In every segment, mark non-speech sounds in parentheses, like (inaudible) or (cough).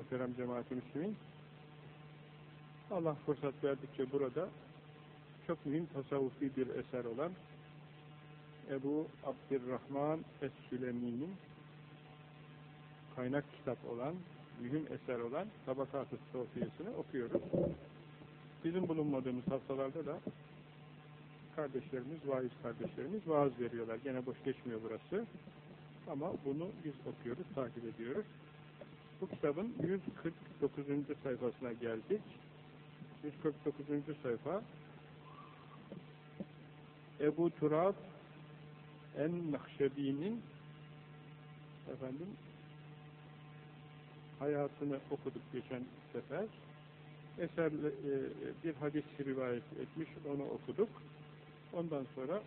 muhterem cemaat-i müslümin, Allah fırsat verdikçe burada çok mühim tasavvufi bir eser olan Ebu Abdurrahman Es-Sülemi'nin kaynak kitap olan, mühim eser olan Tabakat-ı Sofiyesini okuyoruz. Bizim bulunmadığımız haftalarda da kardeşlerimiz, vaiz kardeşlerimiz vaaz veriyorlar. Gene boş geçmiyor burası. Ama bunu biz okuyoruz, takip ediyoruz. Bu kitabın 149. sayfasına geldik. 149. sayfa Ebu Turab en-Nakşebi'nin efendim hayatını okuduk geçen sefer. Eser e, bir hadis rivayet etmiş, onu okuduk. Ondan sonra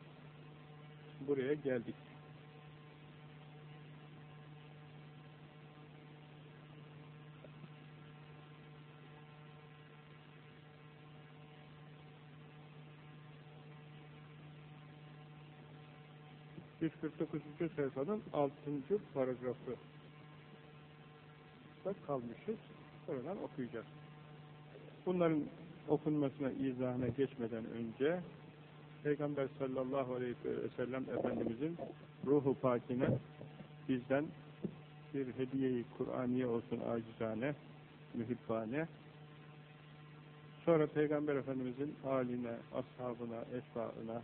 buraya geldik. ...149. sayfanın 6. paragrafı da kalmışız. Oradan okuyacağız. Bunların okunmasına, izahına geçmeden önce Peygamber sallallahu aleyhi ve sellem Efendimizin ruhu pakine bizden bir hediye-i Kur'aniye olsun acizane, mühibbane. Sonra Peygamber Efendimizin haline, ashabına, esbaına,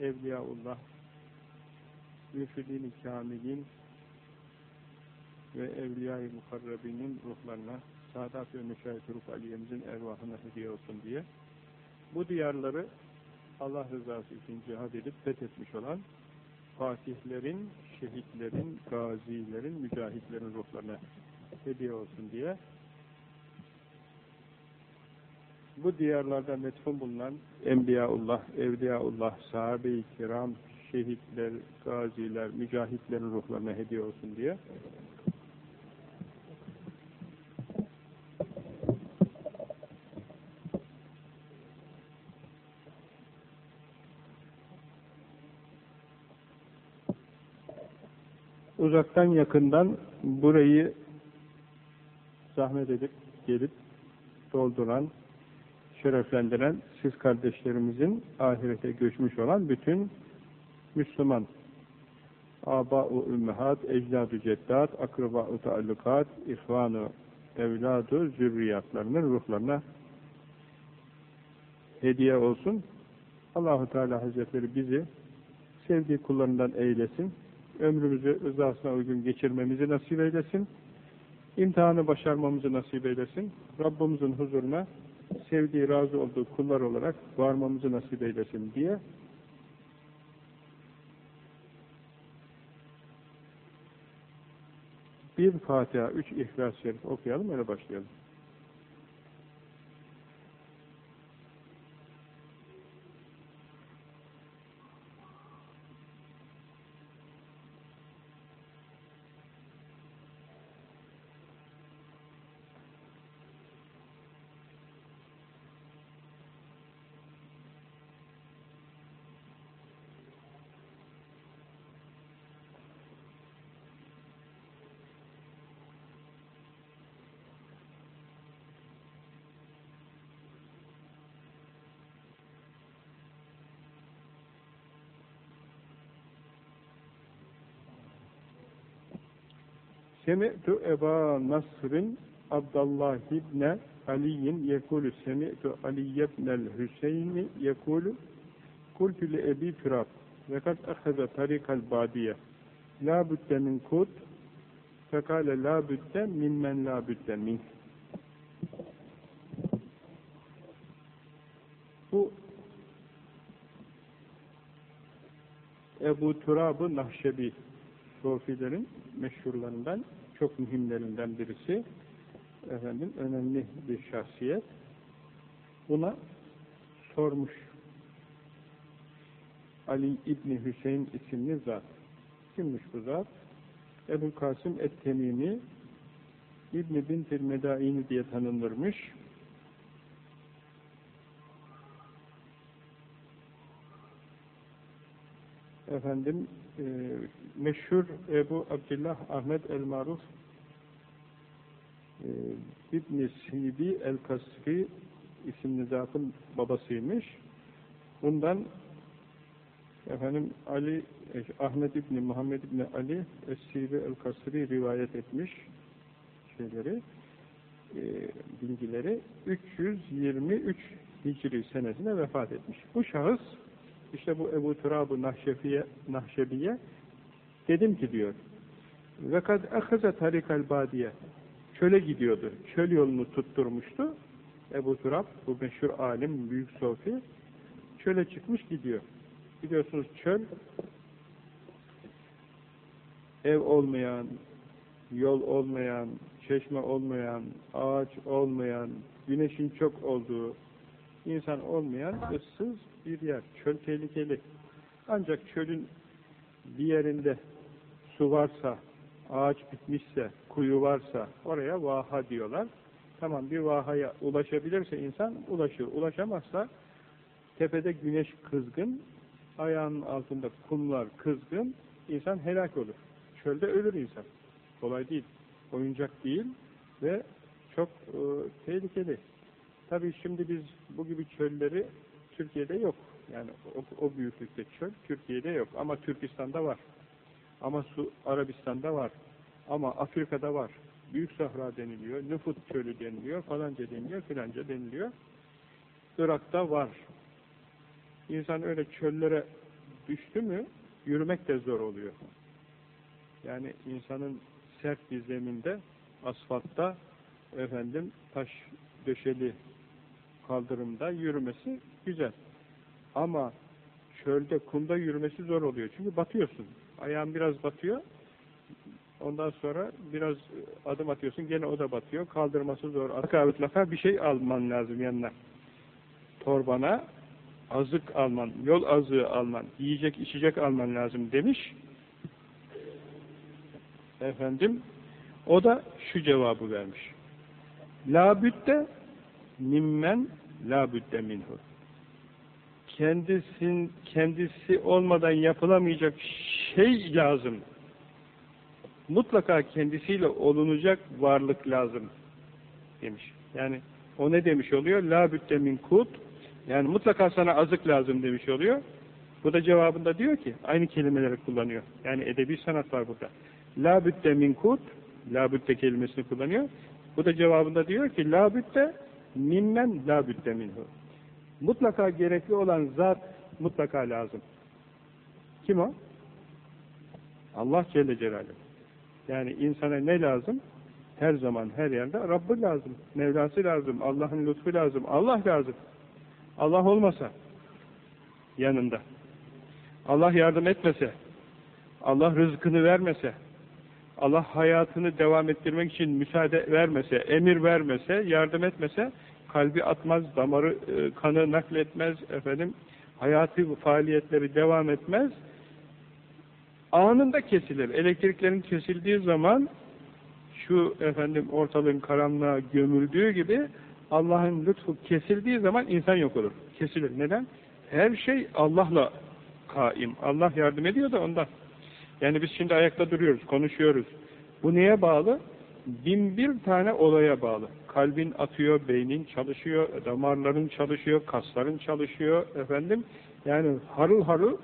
evliyaullah, mürşidin-i kamilin ve evliya-i mukarrabinin ruhlarına, Sadat ve Müşahit Ruh Aliye'mizin ervahına hediye olsun diye bu diyarları Allah rızası için cihad edip fethetmiş olan fatihlerin, şehitlerin, gazilerin, mücahitlerin ruhlarına hediye olsun diye bu diyarlarda metfun bulunan Enbiyaullah, Evliyaullah, sahabe-i kiram, şehitler, gaziler, mücahitlerin ruhlarına hediye olsun diye. Uzaktan yakından burayı zahmet edip gelip dolduran, şereflendiren siz kardeşlerimizin ahirete göçmüş olan bütün Müslüman aba-u ümmehat, ecdad-ı ceddat, akraba-u taallukat, ihvan-ı evlad-ı zürriyatlarının ruhlarına hediye olsun. Allahu Teala Hazretleri bizi sevdiği kullarından eylesin ömrümüzü rızasına uygun geçirmemizi nasip eylesin. İmtihanı başarmamızı nasip eylesin. Rabbimizin huzuruna sevdiği, razı olduğu kullar olarak varmamızı nasip eylesin diye bir Fatiha, üç İhlas-ı Şerif okuyalım, öyle başlayalım. Semi'tu Eba Nasr'ın Abdullah ibn Ali'in yekulu semi'tu Ali ibn'el Hüseyin'i yekulu kultu li Ebi Firab ve kad ahaza tarikal badiye. La budde min kut. Fekale la budde mimmen la budde min. Bu Ebu Turab-ı Nahşebi Sofilerin meşhurlarından çok mühimlerinden birisi. Efendim önemli bir şahsiyet. Buna sormuş Ali İbni Hüseyin isimli zat. Kimmiş bu zat? Ebu Kasım Et-Temimi İbni Bintil Medaini diye tanınırmış. Efendim e, meşhur Ebu Abdullah Ahmet el-Maruf e, İbn-i Sibi el-Kasri isimli zatın babasıymış. Bundan efendim Ali e, Ahmet İbni Muhammed İbni Ali Es-Sibi el-Kasri rivayet etmiş şeyleri e, bilgileri 323 Hicri senesinde vefat etmiş. Bu şahıs işte bu Ebu Turab-ı Nahşebiye, dedim ki diyor ve kad ahaza tarikal badiye çöle gidiyordu. Çöl yolunu tutturmuştu. Ebu Turab bu meşhur alim, büyük sofi çöle çıkmış gidiyor. Biliyorsunuz çöl ev olmayan, yol olmayan, çeşme olmayan, ağaç olmayan, güneşin çok olduğu, insan olmayan ıssız bir yer. Çöl tehlikeli. Ancak çölün bir yerinde su varsa, ağaç bitmişse, kuyu varsa oraya vaha diyorlar. Tamam bir vahaya ulaşabilirse insan ulaşır. Ulaşamazsa tepede güneş kızgın, ayağının altında kumlar kızgın, insan helak olur. Çölde ölür insan. Kolay değil. Oyuncak değil ve çok e, tehlikeli. Tabii şimdi biz bu gibi çölleri Türkiye'de yok. Yani o, o büyüklükte çöl Türkiye'de yok. Ama Türkistan'da var. Ama Su Arabistan'da var. Ama Afrika'da var. Büyük Sahra deniliyor, Nüfut Çölü deniliyor, falanca deniliyor, filanca deniliyor. Irak'ta var. İnsan öyle çöllere düştü mü yürümek de zor oluyor. Yani insanın sert bir zeminde, asfaltta efendim taş döşeli kaldırımda yürümesi güzel. Ama çölde, kumda yürümesi zor oluyor. Çünkü batıyorsun. Ayağın biraz batıyor. Ondan sonra biraz adım atıyorsun. Gene o da batıyor. Kaldırması zor. Mutlaka bir şey alman lazım yanına. Torbana azık alman, yol azığı alman, yiyecek içecek alman lazım demiş. Efendim, o da şu cevabı vermiş. La bütte mimmen la bütte minhu. Kendisin, kendisi olmadan yapılamayacak şey lazım. Mutlaka kendisiyle olunacak varlık lazım demiş. Yani o ne demiş oluyor? La bütte min kut yani mutlaka sana azık lazım demiş oluyor. Bu da cevabında diyor ki, aynı kelimeleri kullanıyor. Yani edebi sanat var burada. La bütte min kut, la bütte kelimesini kullanıyor. Bu da cevabında diyor ki, la bütte mimmen la bütte minhu. Mutlaka gerekli olan zat mutlaka lazım. Kim o? Allah Celle Celaluhu. Yani insana ne lazım? Her zaman, her yerde Rabbı lazım. Mevlası lazım. Allah'ın lütfu lazım. Allah lazım. Allah olmasa yanında. Allah yardım etmese, Allah rızkını vermese, Allah hayatını devam ettirmek için müsaade vermese, emir vermese, yardım etmese, kalbi atmaz, damarı, e, kanı nakletmez, efendim, hayati faaliyetleri devam etmez, anında kesilir. Elektriklerin kesildiği zaman, şu efendim ortalığın karanlığa gömüldüğü gibi, Allah'ın lütfu kesildiği zaman insan yok olur. Kesilir. Neden? Her şey Allah'la kaim. Allah yardım ediyor da ondan. Yani biz şimdi ayakta duruyoruz, konuşuyoruz. Bu neye bağlı? Bin bir tane olaya bağlı. Kalbin atıyor, beynin çalışıyor, damarların çalışıyor, kasların çalışıyor efendim. Yani harıl harıl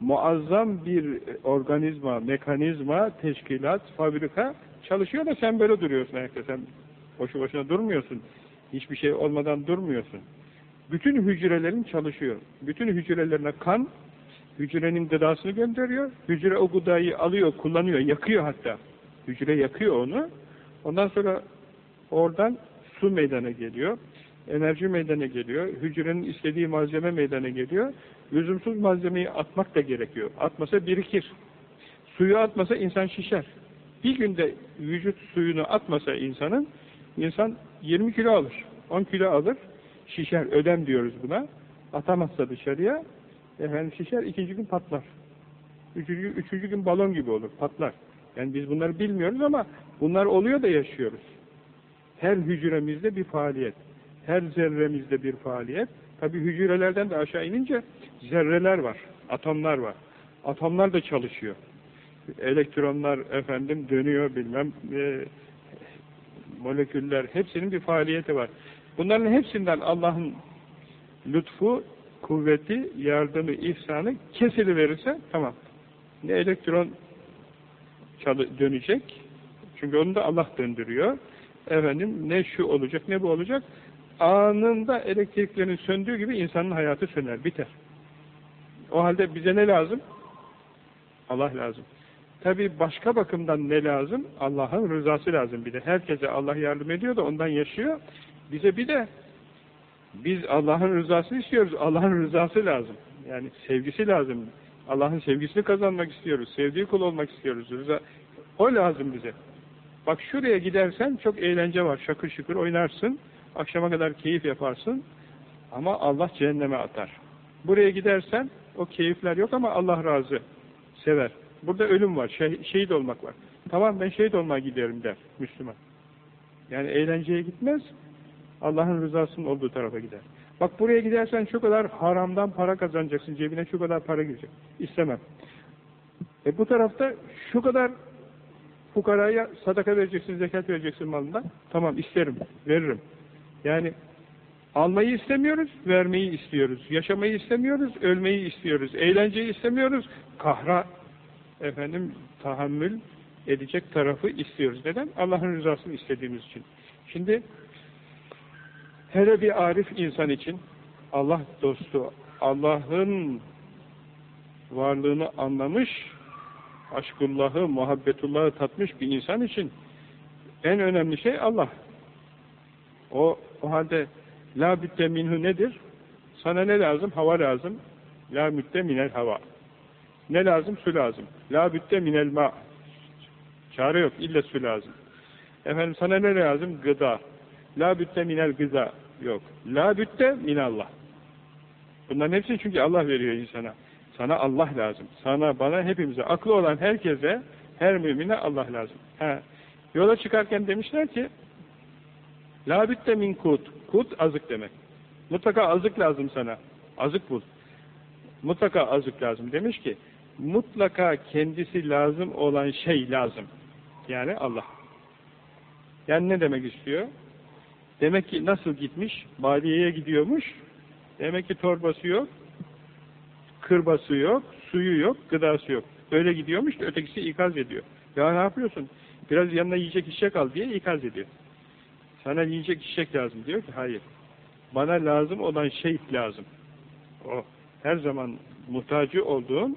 muazzam bir organizma, mekanizma, teşkilat, fabrika çalışıyor da sen böyle duruyorsun ayakta. Sen boşu boşuna durmuyorsun. Hiçbir şey olmadan durmuyorsun. Bütün hücrelerin çalışıyor. Bütün hücrelerine kan, hücrenin gıdasını gönderiyor. Hücre o gıdayı alıyor, kullanıyor, yakıyor hatta. Hücre yakıyor onu. Ondan sonra oradan su meydana geliyor. Enerji meydana geliyor. Hücrenin istediği malzeme meydana geliyor. Lüzumsuz malzemeyi atmak da gerekiyor. Atmasa birikir. Suyu atmasa insan şişer. Bir günde vücut suyunu atmasa insanın, insan 20 kilo alır. 10 kilo alır. Şişer. Ödem diyoruz buna. Atamazsa dışarıya efendim şişer. ikinci gün patlar. Üçüncü, üçüncü gün balon gibi olur. Patlar. Yani biz bunları bilmiyoruz ama bunlar oluyor da yaşıyoruz. Her hücremizde bir faaliyet. Her zerremizde bir faaliyet. Tabi hücrelerden de aşağı inince zerreler var. Atomlar var. Atomlar da çalışıyor. Elektronlar efendim dönüyor bilmem e, moleküller hepsinin bir faaliyeti var. Bunların hepsinden Allah'ın lütfu, kuvveti, yardımı, ihsanı kesiliverirse tamam. Ne elektron dönecek, çünkü onu da Allah döndürüyor. Efendim ne şu olacak ne bu olacak. Anında elektriklerin söndüğü gibi insanın hayatı söner, biter. O halde bize ne lazım? Allah lazım. Tabi başka bakımdan ne lazım? Allah'ın rızası lazım bir de. Herkese Allah yardım ediyor da ondan yaşıyor. Bize bir de biz Allah'ın rızasını istiyoruz. Allah'ın rızası lazım. Yani sevgisi lazım. Allah'ın sevgisini kazanmak istiyoruz. Sevdiği kul olmak istiyoruz. Rıza. O lazım bize. Bak şuraya gidersen çok eğlence var. Şakır şıkır oynarsın. Akşama kadar keyif yaparsın. Ama Allah cehenneme atar. Buraya gidersen o keyifler yok ama Allah razı. Sever. Burada ölüm var. Şeh şehit olmak var. Tamam ben şehit olmaya giderim der Müslüman. Yani eğlenceye gitmez. Allah'ın rızasının olduğu tarafa gider. Bak buraya gidersen şu kadar haramdan para kazanacaksın. Cebine şu kadar para girecek. İstemem. E bu tarafta şu kadar fukaraya sadaka vereceksin, zekat vereceksin malından. Tamam isterim, veririm. Yani almayı istemiyoruz, vermeyi istiyoruz. Yaşamayı istemiyoruz, ölmeyi istiyoruz. Eğlenceyi istemiyoruz, kahra efendim tahammül edecek tarafı istiyoruz. Neden? Allah'ın rızasını istediğimiz için. Şimdi hele bir arif insan için Allah dostu, Allah'ın varlığını anlamış, aşkullahı, muhabbetullahı tatmış bir insan için en önemli şey Allah. O, o halde la bütte minhu nedir? Sana ne lazım? Hava lazım. La mütte minel hava. Ne lazım? Su lazım. La bütte minel ma. Çare yok. İlle su lazım. Efendim sana ne lazım? Gıda. La bütte minel gıda. Yok. La bütte minallah. Bunların hepsi çünkü Allah veriyor insana. Sana Allah lazım. Sana, bana, hepimize. Aklı olan herkese, her mümine Allah lazım. Ha. Yola çıkarken demişler ki La bütte min kut. Kut azık demek. Mutlaka azık lazım sana. Azık bul. Mutlaka azık lazım. Demiş ki mutlaka kendisi lazım olan şey lazım. Yani Allah. Yani ne demek istiyor? Demek ki nasıl gitmiş? Badiyeye gidiyormuş. Demek ki torbası yok, kırbası yok, suyu yok, gıdası yok. Öyle gidiyormuş da ötekisi ikaz ediyor. Ya ne yapıyorsun? Biraz yanına yiyecek içecek al diye ikaz ediyor. Sana yiyecek içecek lazım diyor ki hayır. Bana lazım olan şey lazım. O her zaman muhtacı olduğum,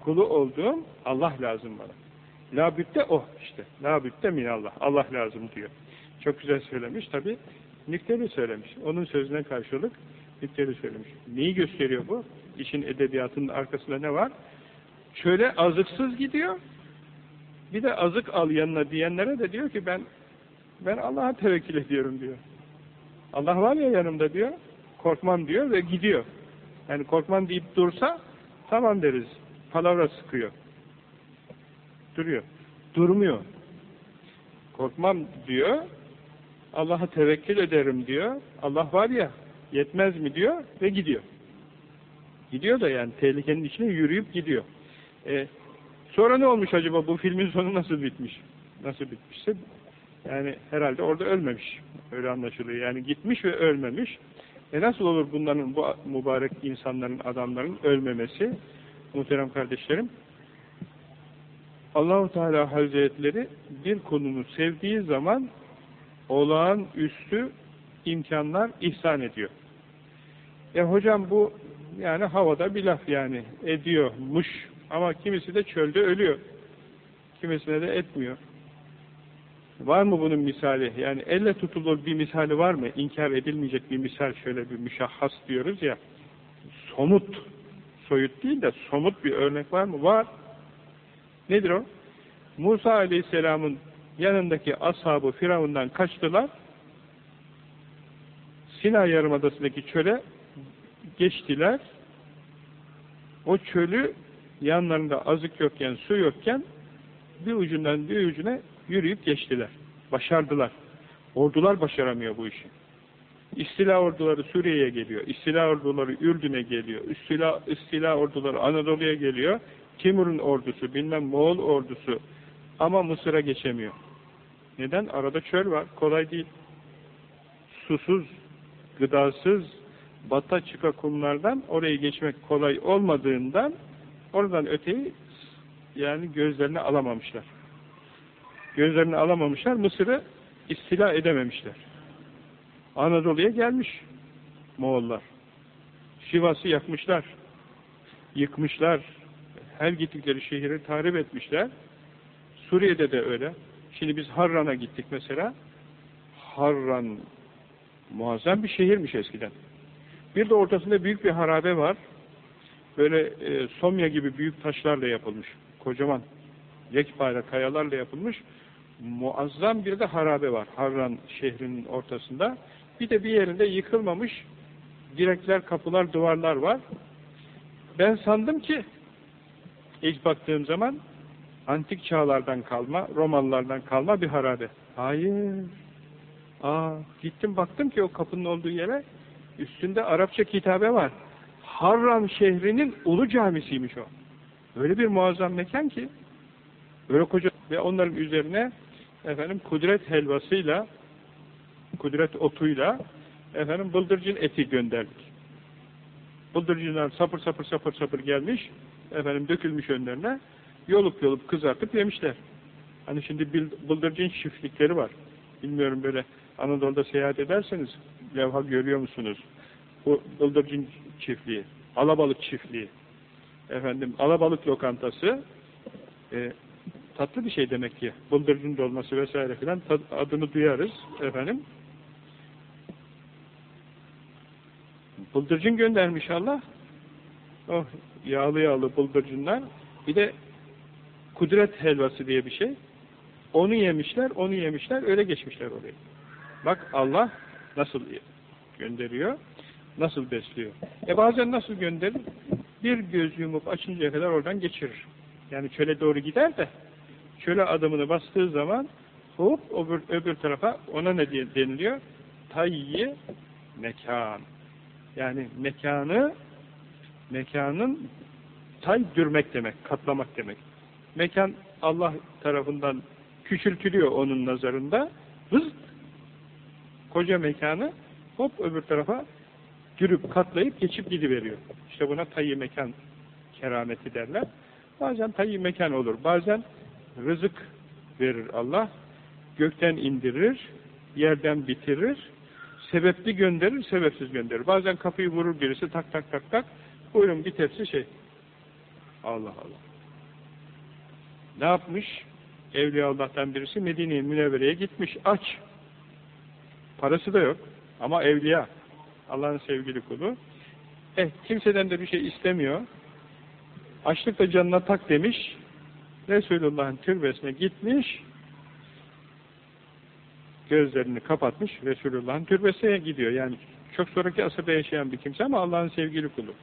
kulu olduğum Allah lazım bana. La bütte o işte. La bütte minallah. Allah lazım diyor. Çok güzel söylemiş tabi. Nükteli söylemiş. Onun sözüne karşılık nükteli söylemiş. Neyi gösteriyor bu? İşin edebiyatının arkasında ne var? Şöyle azıksız gidiyor. Bir de azık al yanına diyenlere de diyor ki ben ben Allah'a tevekkül ediyorum diyor. Allah var ya yanımda diyor. Korkmam diyor ve gidiyor. Yani korkmam deyip dursa tamam deriz. Palavra sıkıyor. Duruyor. Durmuyor. Korkmam diyor. Allah'a tevekkül ederim diyor. Allah var ya yetmez mi diyor ve gidiyor. Gidiyor da yani tehlikenin içine yürüyüp gidiyor. E, sonra ne olmuş acaba bu filmin sonu nasıl bitmiş? Nasıl bitmişse yani herhalde orada ölmemiş. Öyle anlaşılıyor. Yani gitmiş ve ölmemiş. E nasıl olur bunların, bu mübarek insanların, adamların ölmemesi? Muhterem kardeşlerim, Allahu Teala Hazretleri bir konunu sevdiği zaman olağan üstü imkanlar ihsan ediyor. E hocam bu yani havada bir laf yani ediyormuş ama kimisi de çölde ölüyor. Kimisine de etmiyor. Var mı bunun misali? Yani elle tutulur bir misali var mı? İnkar edilmeyecek bir misal şöyle bir müşahhas diyoruz ya. Somut, soyut değil de somut bir örnek var mı? Var. Nedir o? Musa Aleyhisselam'ın yanındaki ashabı Firavun'dan kaçtılar. Sina Yarımadası'ndaki çöle geçtiler. O çölü yanlarında azık yokken, su yokken bir ucundan bir ucuna yürüyüp geçtiler. Başardılar. Ordular başaramıyor bu işi. İstila orduları Suriye'ye geliyor. İstila orduları Ürdün'e geliyor. İstila, istila orduları Anadolu'ya geliyor. Timur'un ordusu, bilmem Moğol ordusu. Ama Mısır'a geçemiyor. Neden? Arada çöl var. Kolay değil. Susuz, gıdasız, bata çıka kumlardan orayı geçmek kolay olmadığından oradan öteyi yani gözlerini alamamışlar. Gözlerini alamamışlar. Mısır'ı istila edememişler. Anadolu'ya gelmiş Moğollar. Şivas'ı yakmışlar. Yıkmışlar. Her gittikleri şehri tahrip etmişler. Suriye'de de öyle. Şimdi biz Harran'a gittik mesela. Harran muazzam bir şehirmiş eskiden. Bir de ortasında büyük bir harabe var. Böyle e, somya gibi büyük taşlarla yapılmış. Kocaman yekpare kayalarla yapılmış. Muazzam bir de harabe var. Harran şehrinin ortasında. Bir de bir yerinde yıkılmamış direkler, kapılar, duvarlar var. Ben sandım ki ilk baktığım zaman antik çağlardan kalma, Romalılardan kalma bir harabe. Hayır. Aa, gittim baktım ki o kapının olduğu yere üstünde Arapça kitabe var. Harran şehrinin ulu camisiymiş o. Öyle bir muazzam mekan ki öyle koca ve onların üzerine efendim kudret helvasıyla kudret otuyla efendim bıldırcın eti gönderdik. Bıldırcınlar sapır sapır sapır sapır gelmiş efendim dökülmüş önlerine yolup yolup kızartıp yemişler. Hani şimdi bıldırcın çiftlikleri var. Bilmiyorum böyle Anadolu'da seyahat ederseniz levha görüyor musunuz? Bu bıldırcın çiftliği, alabalık çiftliği, efendim alabalık lokantası, e, tatlı bir şey demek ki. Bıldırcın dolması vesaire filan adını duyarız efendim. Bıldırcın göndermiş Allah. Oh, yağlı yağlı bıldırcınlar. Bir de kudret helvası diye bir şey. Onu yemişler, onu yemişler, öyle geçmişler orayı. Bak Allah nasıl gönderiyor, nasıl besliyor. E bazen nasıl gönderir? Bir göz yumup açıncaya kadar oradan geçirir. Yani çöle doğru gider de çöle adımını bastığı zaman hop öbür, öbür tarafa ona ne deniliyor? Tayyi mekan. Yani mekanı mekanın tay dürmek demek, katlamak demek. Mekan Allah tarafından küçültülüyor onun nazarında. Hız koca mekanı hop öbür tarafa dürüp katlayıp geçip gidiveriyor. İşte buna tayyi mekan kerameti derler. Bazen tayyi mekan olur. Bazen rızık verir Allah. Gökten indirir, yerden bitirir, sebepli gönderir, sebepsiz gönderir. Bazen kapıyı vurur birisi tak tak tak tak. Buyurun bir tepsi şey. Allah Allah. Ne yapmış? Evliya Allah'tan birisi Medine-i Münevvere'ye gitmiş. Aç. Parası da yok. Ama evliya. Allah'ın sevgili kulu. Eh, kimseden de bir şey istemiyor. Açlık da canına tak demiş. Resulullah'ın türbesine gitmiş. Gözlerini kapatmış. Resulullah'ın türbesine gidiyor. Yani çok sonraki asırda yaşayan bir kimse ama Allah'ın sevgili kulu.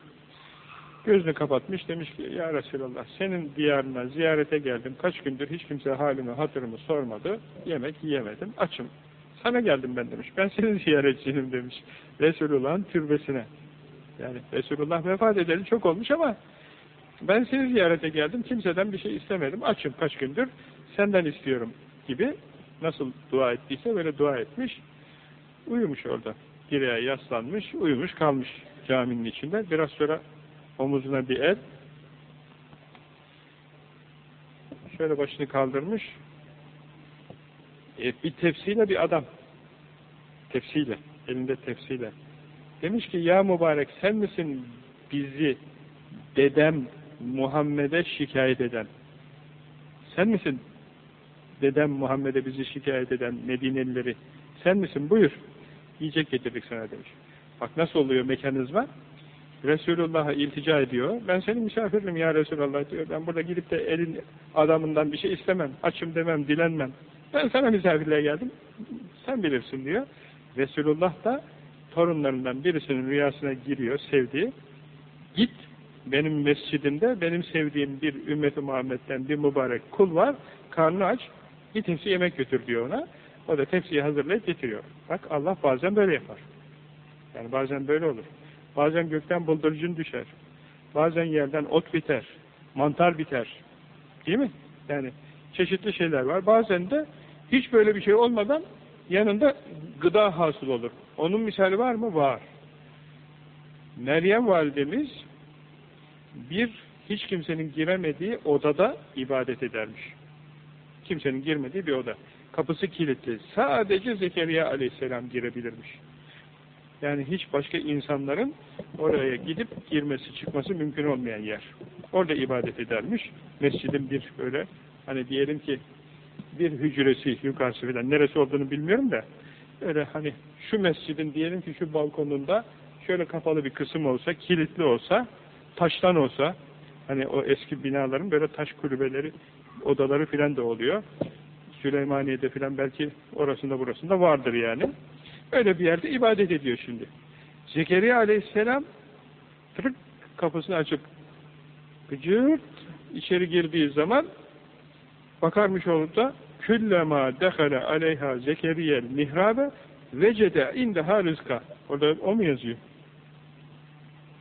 Gözünü kapatmış demiş ki ya Resulallah senin diyarına ziyarete geldim. Kaç gündür hiç kimse halimi hatırımı sormadı. Yemek yiyemedim. Açım. Sana geldim ben demiş. Ben senin ziyaretçinim demiş. Resulullah'ın türbesine. Yani Resulullah vefat edeli çok olmuş ama ben seni ziyarete geldim. Kimseden bir şey istemedim. Açım kaç gündür. Senden istiyorum gibi nasıl dua ettiyse böyle dua etmiş. Uyumuş orada. Direğe yaslanmış, uyumuş kalmış caminin içinde. Biraz sonra omuzuna bir el şöyle başını kaldırmış e, bir tepsiyle bir adam tepsiyle, elinde tepsiyle demiş ki ya mübarek sen misin bizi dedem Muhammed'e şikayet eden sen misin dedem Muhammed'e bizi şikayet eden Medinelileri sen misin buyur yiyecek getirdik sana demiş bak nasıl oluyor mekanizma Resulullah'a iltica ediyor. Ben senin misafirim ya Resulullah diyor. Ben burada gidip de elin adamından bir şey istemem. Açım demem, dilenmem. Ben sana misafirliğe geldim. Sen bilirsin diyor. Resulullah da torunlarından birisinin rüyasına giriyor, sevdiği. Git benim mescidimde benim sevdiğim bir ümmeti Muhammed'den bir mübarek kul var. Karnı aç. Bir tepsi yemek götür diyor ona. O da tepsiyi hazırlayıp getiriyor. Bak Allah bazen böyle yapar. Yani bazen böyle olur. Bazen gökten bıldırcın düşer. Bazen yerden ot biter. Mantar biter. Değil mi? Yani çeşitli şeyler var. Bazen de hiç böyle bir şey olmadan yanında gıda hasıl olur. Onun misali var mı? Var. Meryem validemiz bir hiç kimsenin giremediği odada ibadet edermiş. Kimsenin girmediği bir oda. Kapısı kilitli. Sadece Zekeriya aleyhisselam girebilirmiş. Yani hiç başka insanların oraya gidip girmesi çıkması mümkün olmayan yer. Orada ibadet edermiş. Mescidin bir böyle hani diyelim ki bir hücresi yukarısı filan neresi olduğunu bilmiyorum da öyle hani şu mescidin diyelim ki şu balkonunda şöyle kapalı bir kısım olsa, kilitli olsa, taştan olsa hani o eski binaların böyle taş kulübeleri, odaları filan da oluyor. Süleymaniye'de filan belki orasında burasında vardır yani. Öyle bir yerde ibadet ediyor şimdi. Zekeriya aleyhisselam tırık kapısını açıp gıcırt içeri girdiği zaman bakarmış olup da küllema dehale aleyha zekeriyel mihrabe vecede indeha rızka. Orada o mu yazıyor?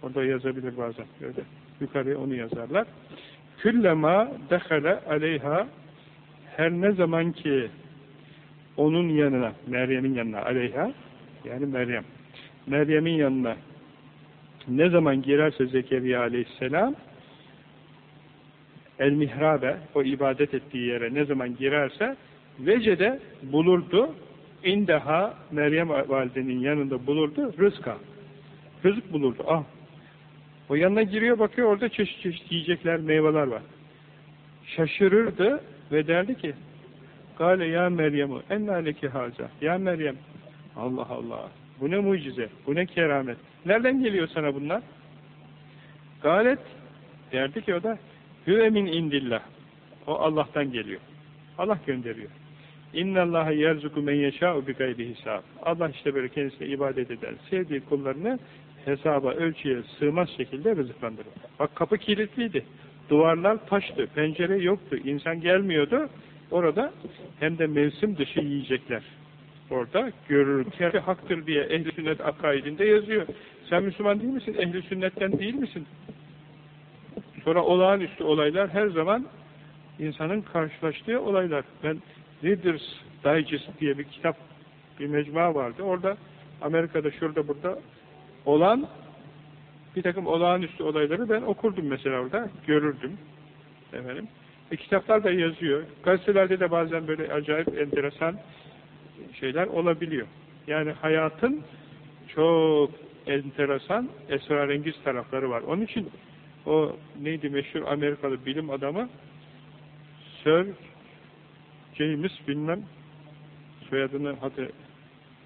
Orada yazabilir bazen. Öyle. Yukarıya onu yazarlar. Küllema dehale aleyha her ne zaman ki onun yanına, Meryem'in yanına aleyha, yani Meryem, Meryem'in yanına ne zaman girerse Zekeriya aleyhisselam, el mihrabe, o ibadet ettiği yere ne zaman girerse, vecede bulurdu, indeha Meryem validenin yanında bulurdu, rızka. Rızık bulurdu. Ah. O yanına giriyor bakıyor orada çeşit çeşit yiyecekler, meyveler var. Şaşırırdı ve derdi ki Gale ya Meryem'u ennâ leki haza. Ya Meryem Allah Allah. Bu ne mucize, bu ne keramet. Nereden geliyor sana bunlar? Galet derdi ki o da hüve min indillah. O Allah'tan geliyor. Allah gönderiyor. İnnallâhe yerzuku men yeşâ'u bi gayri hisab. Allah işte böyle kendisine ibadet eden, sevdiği kullarını hesaba, ölçüye sığmaz şekilde rızıklandırır. Bak kapı kilitliydi. Duvarlar taştı, pencere yoktu, insan gelmiyordu. Orada hem de mevsim dışı yiyecekler. Orada görürken haktır diye ehli sünnet akaidinde yazıyor. Sen Müslüman değil misin? Ehli sünnetten değil misin? Sonra olağanüstü olaylar her zaman insanın karşılaştığı olaylar. Ben Reader's Digest diye bir kitap, bir mecmua vardı. Orada Amerika'da şurada burada olan bir takım olağanüstü olayları ben okurdum mesela orada, görürdüm. Efendim. E, kitaplar da yazıyor. Gazetelerde de bazen böyle acayip enteresan şeyler olabiliyor. Yani hayatın çok enteresan, esrarengiz tarafları var. Onun için o neydi meşhur Amerikalı bilim adamı Sir James bilmem soyadını adı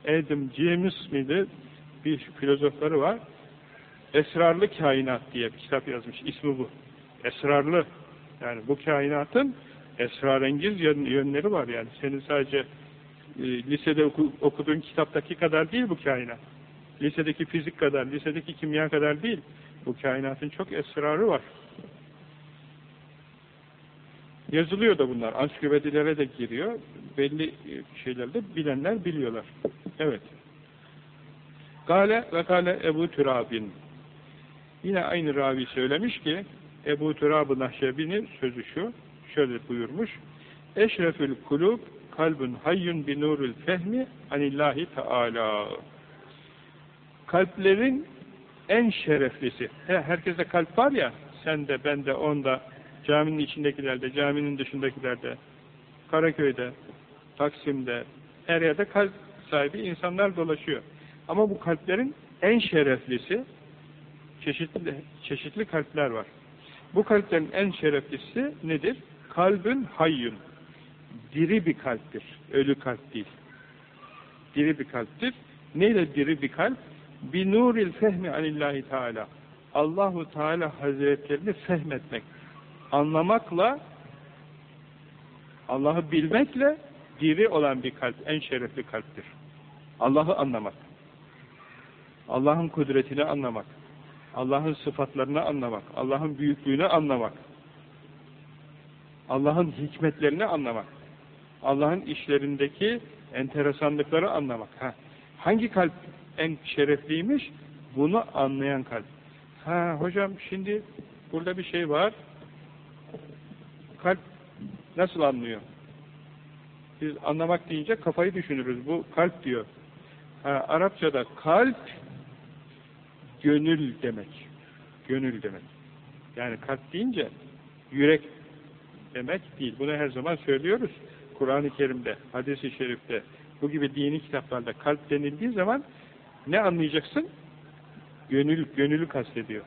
Adam James miydi? Bir filozofları var. Esrarlı Kainat diye bir kitap yazmış. İsmi bu. Esrarlı. Yani bu kainatın esrarengiz yönleri var yani. Senin sadece e, lisede oku, okuduğun kitaptaki kadar değil bu kainat. Lisedeki fizik kadar, lisedeki kimya kadar değil. Bu kainatın çok esrarı var. Yazılıyor da bunlar. Ansiklopedilere de giriyor. Belli şeylerde bilenler biliyorlar. Evet. Gale ve gale Ebu Türabin. Yine aynı ravi söylemiş ki Ebu Turab-ı Nahşebi'nin sözü şu. Şöyle buyurmuş. Eşrefül kulub kalbun hayyun bi nurul fehmi anillahi teala. Kalplerin en şereflisi. He, herkeste kalp var ya, sende, bende, onda, caminin içindekilerde, caminin dışındakilerde, Karaköy'de, Taksim'de, her yerde kalp sahibi insanlar dolaşıyor. Ama bu kalplerin en şereflisi, çeşitli, çeşitli kalpler var. Bu kalplerin en şereflisi nedir? Kalbün hayyun. Diri bir kalptir. Ölü kalp değil. Diri bir kalptir. Neyle diri bir kalp? Bi nuril fehmi anillahi teala. Allahu Teala Hazretlerini fehmetmek. Anlamakla Allah'ı bilmekle diri olan bir kalp en şerefli kalptir. Allah'ı anlamak. Allah'ın kudretini anlamak. Allah'ın sıfatlarını anlamak. Allah'ın büyüklüğünü anlamak. Allah'ın hikmetlerini anlamak. Allah'ın işlerindeki enteresanlıkları anlamak. Ha. Hangi kalp en şerefliymiş. Bunu anlayan kalp. Ha hocam şimdi burada bir şey var. Kalp nasıl anlıyor? Biz anlamak deyince kafayı düşünürüz. Bu kalp diyor. Ha, Arapçada kalp gönül demek. Gönül demek. Yani kalp deyince yürek demek değil. Bunu her zaman söylüyoruz. Kur'an-ı Kerim'de, hadis-i şerifte, bu gibi dini kitaplarda kalp denildiği zaman ne anlayacaksın? Gönül, gönülü kastediyor.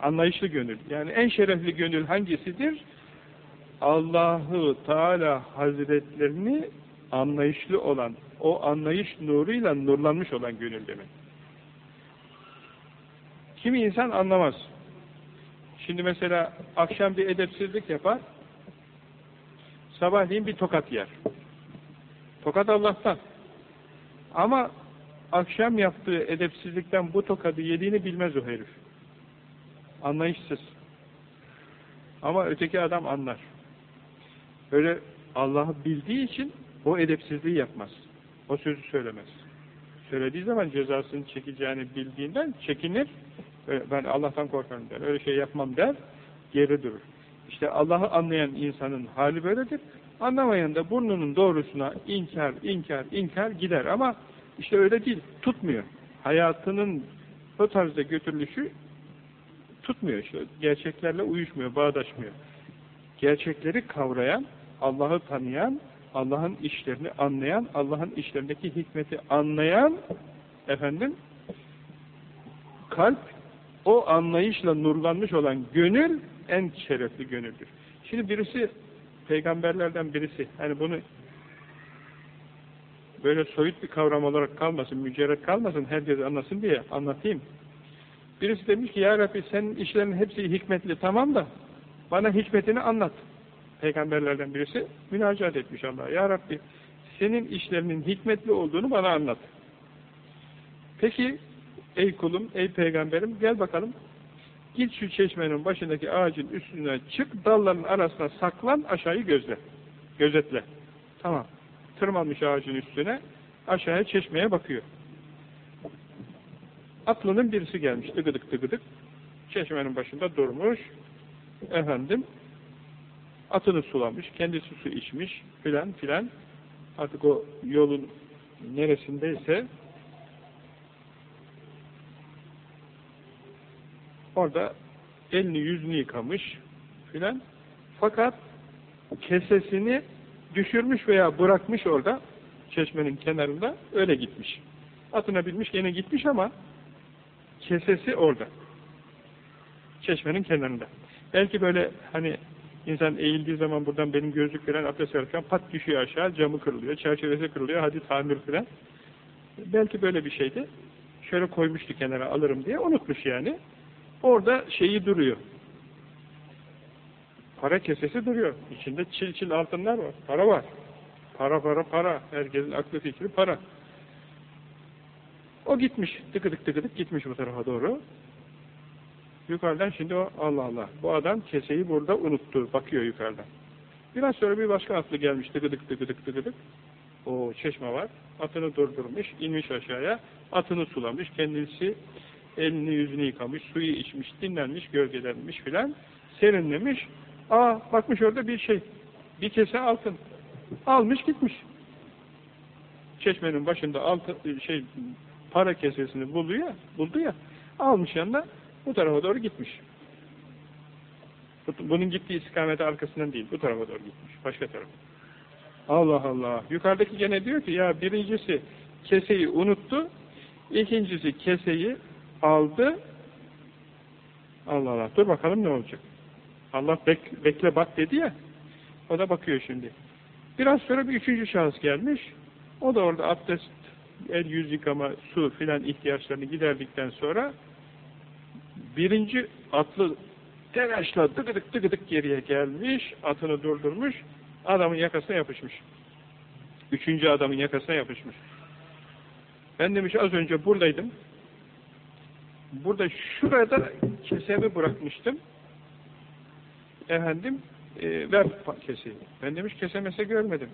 Anlayışlı gönül. Yani en şerefli gönül hangisidir? Allahu Teala Hazretlerini anlayışlı olan, o anlayış nuruyla nurlanmış olan gönül demek. Kimi insan anlamaz. Şimdi mesela akşam bir edepsizlik yapar, sabahleyin bir tokat yer. Tokat Allah'tan. Ama akşam yaptığı edepsizlikten bu tokadı yediğini bilmez o herif. Anlayışsız. Ama öteki adam anlar. Böyle Allah'ı bildiği için o edepsizliği yapmaz. O sözü söylemez. Söylediği zaman cezasını çekeceğini bildiğinden çekinir. Ben Allah'tan korkarım der. Öyle şey yapmam der. Geri durur. İşte Allah'ı anlayan insanın hali böyledir. Anlamayan da burnunun doğrusuna inkar, inkar, inkar gider. Ama işte öyle değil. Tutmuyor. Hayatının o tarzda götürülüşü tutmuyor işte. Gerçeklerle uyuşmuyor, bağdaşmıyor. Gerçekleri kavrayan, Allah'ı tanıyan, Allah'ın işlerini anlayan, Allah'ın işlerindeki hikmeti anlayan efendim kalp o anlayışla nurlanmış olan gönül en şerefli gönüldür. Şimdi birisi peygamberlerden birisi hani bunu böyle soyut bir kavram olarak kalmasın, mücerret kalmasın, herkes anlasın diye anlatayım. Birisi demiş ki, Ya Rabbi senin işlerin hepsi hikmetli, tamam da bana hikmetini anlat. Peygamberlerden birisi münacat etmiş Allah'a. Ya Rabbi senin işlerinin hikmetli olduğunu bana anlat. Peki ey kulum, ey peygamberim gel bakalım. Git şu çeşmenin başındaki ağacın üstüne çık, dalların arasına saklan, aşağıyı gözle. Gözetle. Tamam. Tırmanmış ağacın üstüne, aşağıya çeşmeye bakıyor. Atlının birisi gelmiş, tıgıdık tıgıdık. Çeşmenin başında durmuş. Efendim, atını sulamış, kendisi su içmiş filan filan. Artık o yolun neresindeyse orada elini yüzünü yıkamış filan. Fakat kesesini düşürmüş veya bırakmış orada çeşmenin kenarında öyle gitmiş. Atına binmiş gene gitmiş ama kesesi orada. Çeşmenin kenarında. Belki böyle hani insan eğildiği zaman buradan benim gözlük veren abdest alırken pat düşüyor aşağı, camı kırılıyor, çerçevesi kırılıyor, hadi tamir filan. Belki böyle bir şeydi. Şöyle koymuştu kenara alırım diye, unutmuş yani. Orada şeyi duruyor. Para kesesi duruyor. İçinde çil çil altınlar var. Para var. Para para para. Herkesin aklı fikri para. O gitmiş. Tıkıdık tıkıdık gitmiş bu tarafa doğru. Yukarıdan şimdi o Allah Allah. Bu adam keseyi burada unuttu. Bakıyor yukarıdan. Biraz sonra bir başka atlı gelmiş. Tıkıdık tıkıdık tıkıdık. O çeşme var. Atını durdurmuş. inmiş aşağıya. Atını sulamış. Kendisi elini yüzünü yıkamış. Suyu içmiş. Dinlenmiş. Gölgelenmiş filan. Serinlemiş. Aa bakmış orada bir şey. Bir kese altın. Almış gitmiş. Çeşmenin başında altın şey para kesesini buluyor, buldu ya. Almış yanına bu tarafa doğru gitmiş. Bunun gittiği istikamete arkasından değil, bu tarafa doğru gitmiş. Başka tarafa. Allah Allah. Yukarıdaki gene diyor ki ya birincisi keseyi unuttu, ikincisi keseyi aldı. Allah Allah. Dur bakalım ne olacak. Allah bek, bekle bak dedi ya. O da bakıyor şimdi. Biraz sonra bir üçüncü şahıs gelmiş. O da orada abdest, el yüz yıkama, su filan ihtiyaçlarını giderdikten sonra birinci atlı telaşla tıkıdık tıkıdık geriye gelmiş, atını durdurmuş, adamın yakasına yapışmış. Üçüncü adamın yakasına yapışmış. Ben demiş az önce buradaydım. Burada şurada kesemi bırakmıştım. Efendim e, ver keseyi. Ben demiş kesemese görmedim.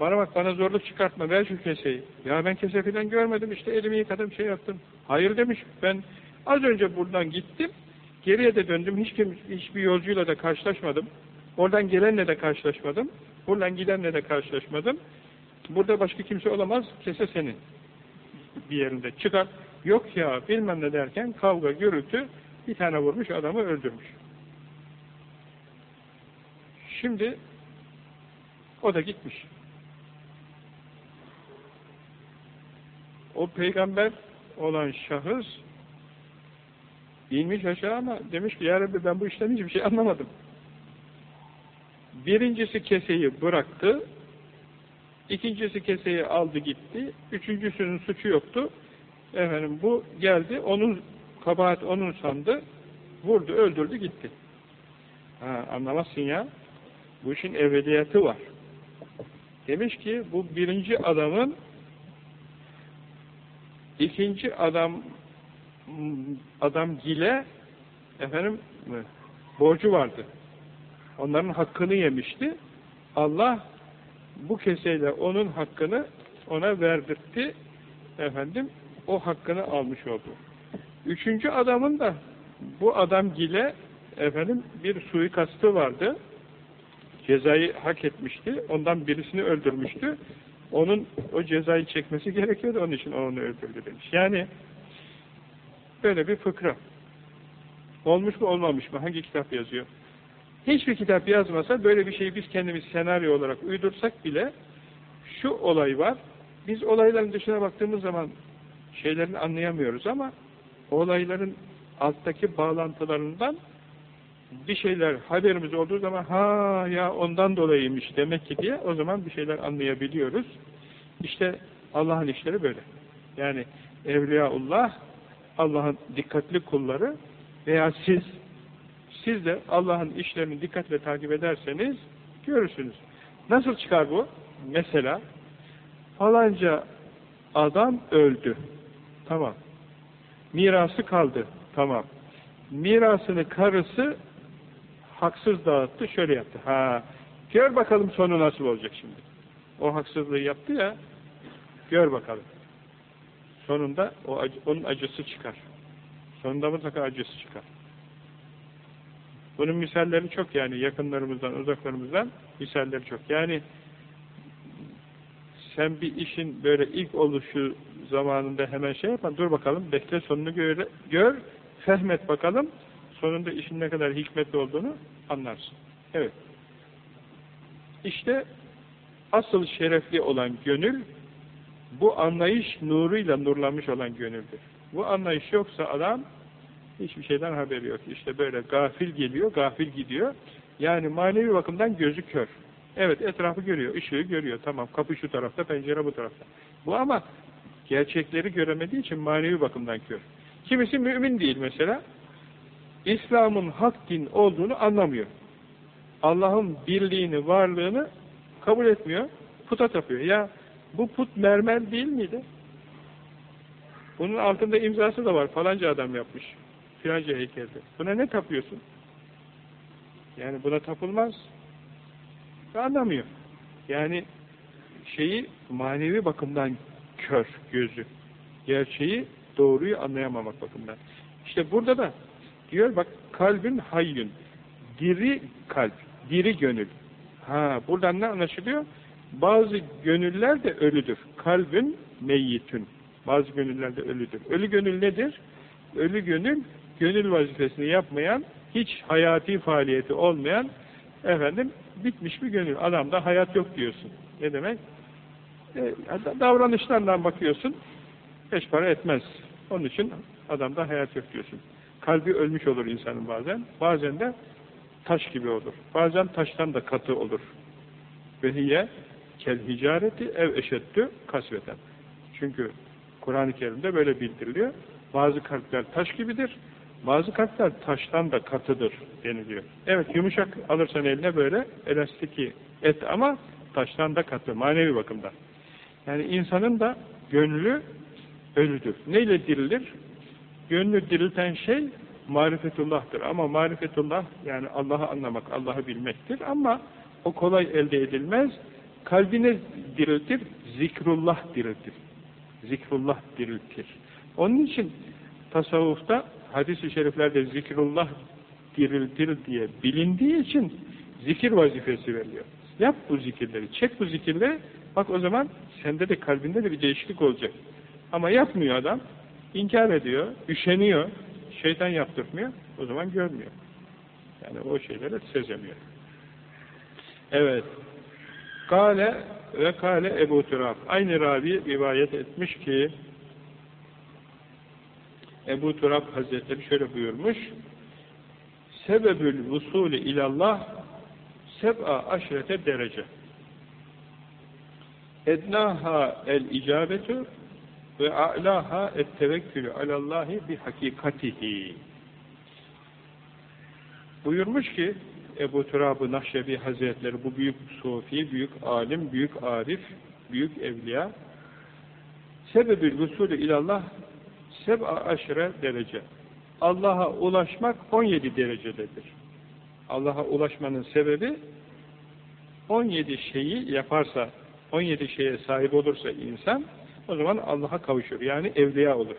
Bana bak bana zorluk çıkartma ver şu keseyi. Ya ben kese filan görmedim işte elimi yıkadım şey yaptım. Hayır demiş ben az önce buradan gittim. Geriye de döndüm. Hiç kim, hiçbir yolcuyla da karşılaşmadım. Oradan gelenle de karşılaşmadım. Buradan gidenle de karşılaşmadım. Burada başka kimse olamaz. Kese senin. Bir yerinde çıkar. Yok ya bilmem ne derken kavga gürültü bir tane vurmuş adamı öldürmüş. Şimdi o da gitmiş. O peygamber olan şahıs inmiş aşağı ama demiş ki ya Rabbi ben bu işten hiçbir şey anlamadım. Birincisi keseyi bıraktı, ikincisi keseyi aldı gitti, üçüncüsünün suçu yoktu. Efendim bu geldi, onun kabahat onun sandı, vurdu, öldürdü, gitti. Ha, anlamazsın ya, bu işin evveliyatı var. Demiş ki bu birinci adamın ikinci adam adam gile efendim borcu vardı. Onların hakkını yemişti. Allah bu keseyle onun hakkını ona verdirtti. Efendim o hakkını almış oldu. Üçüncü adamın da bu adam gile efendim bir suikastı vardı. Cezayı hak etmişti. Ondan birisini öldürmüştü. Onun o cezayı çekmesi gerekiyordu. Onun için onu öldürdü demiş. Yani böyle bir fıkra. Olmuş mu olmamış mı? Hangi kitap yazıyor? Hiçbir kitap yazmasa böyle bir şeyi biz kendimiz senaryo olarak uydursak bile şu olay var. Biz olayların dışına baktığımız zaman şeylerini anlayamıyoruz ama olayların alttaki bağlantılarından bir şeyler haberimiz olduğu zaman ha ya ondan dolayıymış demek ki diye o zaman bir şeyler anlayabiliyoruz. İşte Allah'ın işleri böyle. Yani Evliyaullah Allah'ın dikkatli kulları veya siz siz de Allah'ın işlerini dikkatle takip ederseniz görürsünüz. Nasıl çıkar bu? Mesela falanca adam öldü. Tamam. Mirası kaldı. Tamam. Mirasını karısı haksız dağıttı, şöyle yaptı. Ha, gör bakalım sonu nasıl olacak şimdi. O haksızlığı yaptı ya, gör bakalım. Sonunda o acı, onun acısı çıkar. Sonunda mutlaka acısı çıkar. Bunun misalleri çok yani yakınlarımızdan, uzaklarımızdan misalleri çok. Yani sen bir işin böyle ilk oluşu zamanında hemen şey yapan, dur bakalım, bekle sonunu gör, gör fehmet bakalım, sonunda işin ne kadar hikmetli olduğunu anlarsın. Evet. İşte asıl şerefli olan gönül, bu anlayış nuruyla nurlanmış olan gönüldür. Bu anlayış yoksa adam, hiçbir şeyden haberi yok. İşte böyle gafil geliyor, gafil gidiyor. Yani manevi bakımdan gözü kör. Evet etrafı görüyor, ışığı görüyor. Tamam kapı şu tarafta, pencere bu tarafta. Bu ama gerçekleri göremediği için manevi bakımdan kör. Kimisi mümin değil mesela. İslam'ın hak din olduğunu anlamıyor. Allah'ın birliğini, varlığını kabul etmiyor. Puta tapıyor. Ya bu put mermer değil miydi? Bunun altında imzası da var. Falanca adam yapmış. Filanca heykelde. Buna ne tapıyorsun? Yani buna tapılmaz. Anlamıyor. Yani şeyi manevi bakımdan kör gözü. Gerçeği doğruyu anlayamamak bakımdan. İşte burada da diyor bak kalbin hayyün. Diri kalp, diri gönül. Ha buradan ne anlaşılıyor? Bazı gönüller de ölüdür. Kalbin meyyitün. Bazı gönüller de ölüdür. Ölü gönül nedir? Ölü gönül, gönül vazifesini yapmayan, hiç hayati faaliyeti olmayan, efendim, bitmiş bir gönül. Adamda hayat yok diyorsun. Ne demek? E, davranışlarından bakıyorsun, beş para etmez. Onun için adamda hayat yok diyorsun. Kalbi ölmüş olur insanın bazen. Bazen de taş gibi olur. Bazen taştan da katı olur. Vehiye kel hicareti ev eşettü kasveten. Çünkü Kur'an-ı Kerim'de böyle bildiriliyor. Bazı kalpler taş gibidir. Bazı kalpler taştan da katıdır deniliyor. Evet yumuşak alırsan eline böyle elastiki et ama taştan da katı manevi bakımdan. Yani insanın da gönlü ölüdür. Neyle dirilir? Gönlü dirilten şey marifetullah'tır. Ama marifetullah yani Allah'ı anlamak, Allah'ı bilmektir. Ama o kolay elde edilmez. kalbine diriltir, zikrullah diriltir. Zikrullah diriltir. Onun için tasavvufta hadis-i şeriflerde zikrullah diriltir diye bilindiği için zikir vazifesi veriliyor. Yap bu zikirleri, çek bu zikirleri, bak o zaman sende de kalbinde de bir değişiklik olacak. Ama yapmıyor adam, inkar ediyor, üşeniyor, şeytan yaptırmıyor, o zaman görmüyor. Yani o şeyleri sezemiyor. Evet. Kale ve kale Ebu Turab. Aynı Rabi rivayet etmiş ki Ebu Turab Hazretleri şöyle buyurmuş Sebebül vusulü ilallah seb'a aşrete derece ednaha el icabetu ve a'laha et tevekkülü alallahi bi hakikatihi buyurmuş ki Ebu Turab-ı Nahşebi Hazretleri bu büyük sufi, büyük alim, büyük arif, büyük evliya sebebül usulü ilallah seb'a aşre derece Allah'a ulaşmak 17 derecededir. Allah'a ulaşmanın sebebi 17 şeyi yaparsa, 17 şeye sahip olursa insan o zaman Allah'a kavuşur. Yani evliya olur.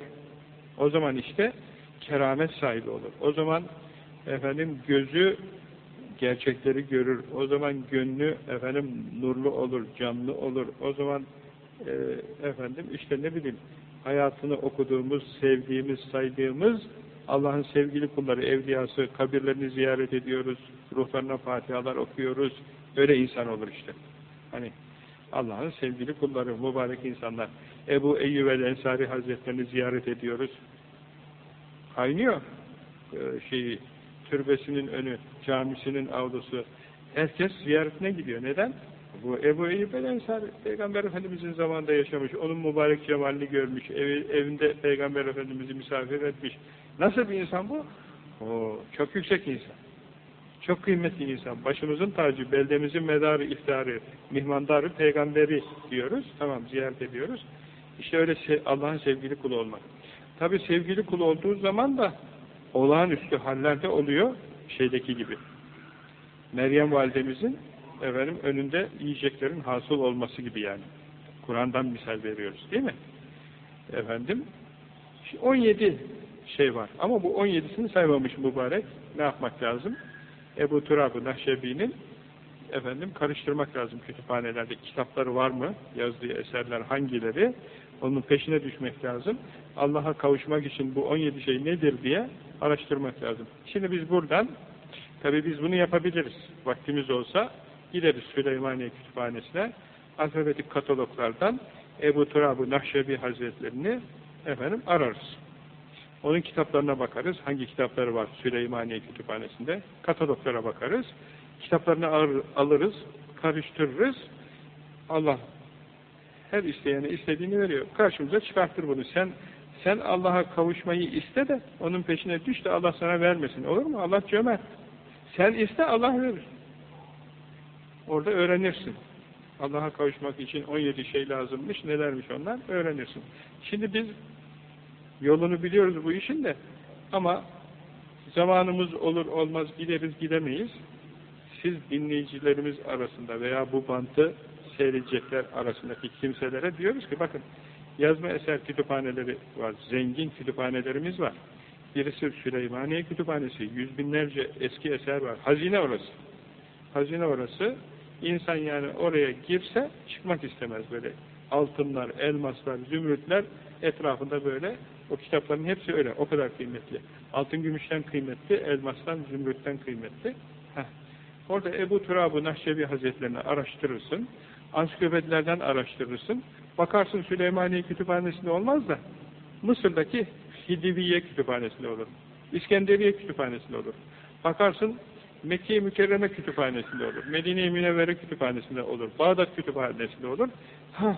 O zaman işte keramet sahibi olur. O zaman efendim gözü gerçekleri görür. O zaman gönlü efendim nurlu olur, canlı olur. O zaman e, efendim işte ne bileyim hayatını okuduğumuz, sevdiğimiz, saydığımız Allah'ın sevgili kulları, evliyası, kabirlerini ziyaret ediyoruz, ruhlarına fatihalar okuyoruz. Öyle insan olur işte. Hani Allah'ın sevgili kulları, mübarek insanlar. Ebu Eyyub el-Ensari Hazretlerini ziyaret ediyoruz. Kaynıyor ee, şeyi, türbesinin önü, camisinin avlusu. Herkes ziyaretine gidiyor. Neden? Bu Ebu Eyyub el-Ensari, Peygamber Efendimizin zamanında yaşamış, onun mübarek cemalini görmüş, ev, evinde Peygamber Efendimiz'i misafir etmiş. Nasıl bir insan bu? Oo, çok yüksek insan. Çok kıymetli insan. Başımızın tacı, beldemizin medarı, iftarı, mihmandarı, peygamberi diyoruz. Tamam, ziyaret ediyoruz. İşte öyle Allah'ın sevgili kulu olmak. Tabi sevgili kulu olduğu zaman da olağanüstü hallerde oluyor şeydeki gibi. Meryem validemizin efendim önünde yiyeceklerin hasıl olması gibi yani. Kur'an'dan misal veriyoruz değil mi? Efendim 17 şey var. Ama bu 17'sini saymamış mübarek. Ne yapmak lazım? Ebu Turab-ı Nahşebi'nin efendim karıştırmak lazım kütüphanelerde. Kitapları var mı? Yazdığı eserler hangileri? Onun peşine düşmek lazım. Allah'a kavuşmak için bu 17 şey nedir diye araştırmak lazım. Şimdi biz buradan tabi biz bunu yapabiliriz. Vaktimiz olsa gideriz Süleymaniye Kütüphanesi'ne alfabetik kataloglardan Ebu Turab-ı Nahşebi Hazretlerini efendim ararız. Onun kitaplarına bakarız. Hangi kitapları var Süleymaniye Kütüphanesi'nde. Kataloglara bakarız. Kitaplarını alırız, karıştırırız. Allah her isteyene istediğini veriyor. Karşımıza çıkartır bunu. Sen sen Allah'a kavuşmayı iste de onun peşine düş de Allah sana vermesin. Olur mu? Allah cömert. Sen iste Allah verir. Orada öğrenirsin. Allah'a kavuşmak için 17 şey lazımmış. Nelermiş onlar? Öğrenirsin. Şimdi biz Yolunu biliyoruz bu işin de ama zamanımız olur olmaz gideriz gidemeyiz. Siz dinleyicilerimiz arasında veya bu bantı seyredecekler arasındaki kimselere diyoruz ki bakın yazma eser kütüphaneleri var. Zengin kütüphanelerimiz var. Birisi Süleymaniye Kütüphanesi. Yüz binlerce eski eser var. Hazine orası. Hazine orası. İnsan yani oraya girse çıkmak istemez böyle. Altınlar, elmaslar, zümrütler etrafında böyle o kitapların hepsi öyle. O kadar kıymetli. Altın gümüşten kıymetli, elmastan, zümrütten kıymetli. Heh. Orada Ebu Turab-ı Nahşevi Hazretlerini araştırırsın. Ansiklopedilerden araştırırsın. Bakarsın Süleymaniye Kütüphanesi'nde olmaz da Mısır'daki Hidiviye Kütüphanesi'nde olur. İskenderiye Kütüphanesi'nde olur. Bakarsın Mekke-i Mükerreme Kütüphanesi'nde olur. Medine-i Münevvere Kütüphanesi'nde olur. Bağdat Kütüphanesi'nde olur. Ha,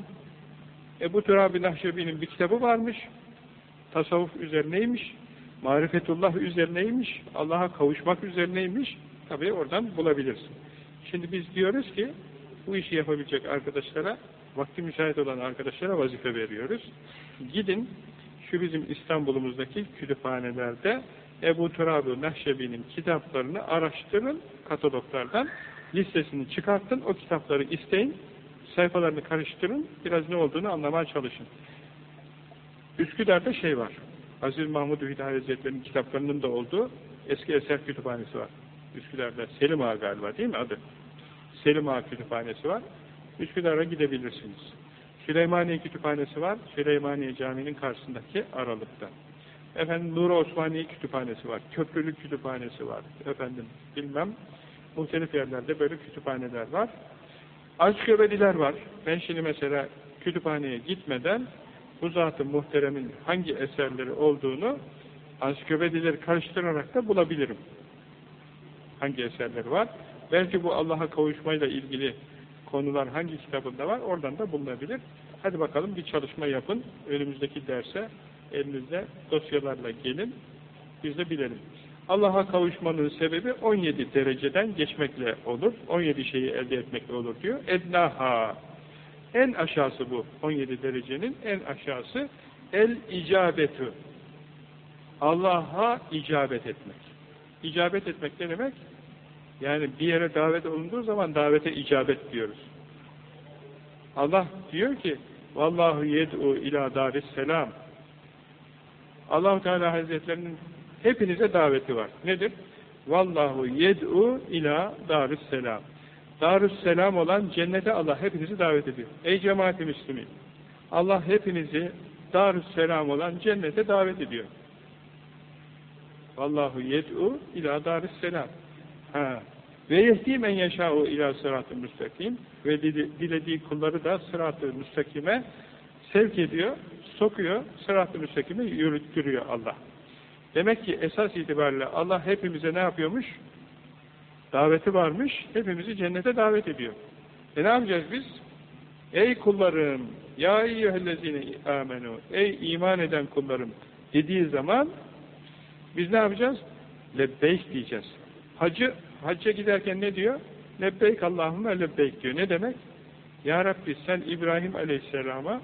Ebu Turab-ı Nahşevi'nin bir kitabı varmış tasavvuf üzerineymiş, marifetullah üzerineymiş, Allah'a kavuşmak üzerineymiş, tabii oradan bulabilirsin. Şimdi biz diyoruz ki, bu işi yapabilecek arkadaşlara, vakti müsait olan arkadaşlara vazife veriyoruz. Gidin, şu bizim İstanbul'umuzdaki kütüphanelerde Ebu Turab-ı Nahşebi'nin kitaplarını araştırın, kataloglardan, listesini çıkartın, o kitapları isteyin, sayfalarını karıştırın, biraz ne olduğunu anlamaya çalışın. Üsküdar'da şey var, Aziz Mahmud Hüdayi Hazretleri'nin kitaplarının da olduğu eski eser kütüphanesi var. Üsküdar'da Selim Ağa galiba değil mi adı? Selim Ağa kütüphanesi var. Üsküdar'a gidebilirsiniz. Süleymaniye kütüphanesi var. Süleymaniye Camii'nin karşısındaki aralıkta. Efendim Nur Osmaniye kütüphanesi var. Köprülük kütüphanesi var. Efendim bilmem muhtelif yerlerde böyle kütüphaneler var. Ansiklopediler var. Ben şimdi mesela kütüphaneye gitmeden bu zatı muhteremin hangi eserleri olduğunu ansiklopedileri karıştırarak da bulabilirim. Hangi eserleri var. Belki bu Allah'a kavuşmayla ilgili konular hangi kitabında var oradan da bulunabilir. Hadi bakalım bir çalışma yapın. Önümüzdeki derse elinizde dosyalarla gelin. Biz de bilelim. Allah'a kavuşmanın sebebi 17 dereceden geçmekle olur. 17 şeyi elde etmekle olur diyor. Ednaha. En aşağısı bu. 17 derecenin en aşağısı el icabetü. Allah'a icabet etmek. İcabet etmek ne demek? Yani bir yere davet olunduğu zaman davete icabet diyoruz. Allah diyor ki Vallahu yed'u ila daris selam. allah Teala Hazretlerinin hepinize daveti var. Nedir? Vallahu yed'u ila daris selam. Darüs selam olan cennete Allah hepinizi davet ediyor. Ey cemaat-i müslümin! Allah hepinizi darüs selam olan cennete davet ediyor. Vallahu yed'u ila darüs selam. Ve yehdi men yeşâ'u ila sırat-ı müstakim ve dilediği kulları da sırat-ı müstakime sevk ediyor, sokuyor, sırat-ı müstakime yürüttürüyor Allah. Demek ki esas itibariyle Allah hepimize ne yapıyormuş? Daveti varmış, hepimizi cennete davet ediyor. E ne yapacağız biz? Ey kullarım, ya eyyühellezine amenu, ey iman eden kullarım dediği zaman biz ne yapacağız? Lebbeyk diyeceğiz. Hacı, hacca giderken ne diyor? Lebbeyk Allahümme lebbeyk diyor. Ne demek? Ya Rabbi sen İbrahim Aleyhisselam'a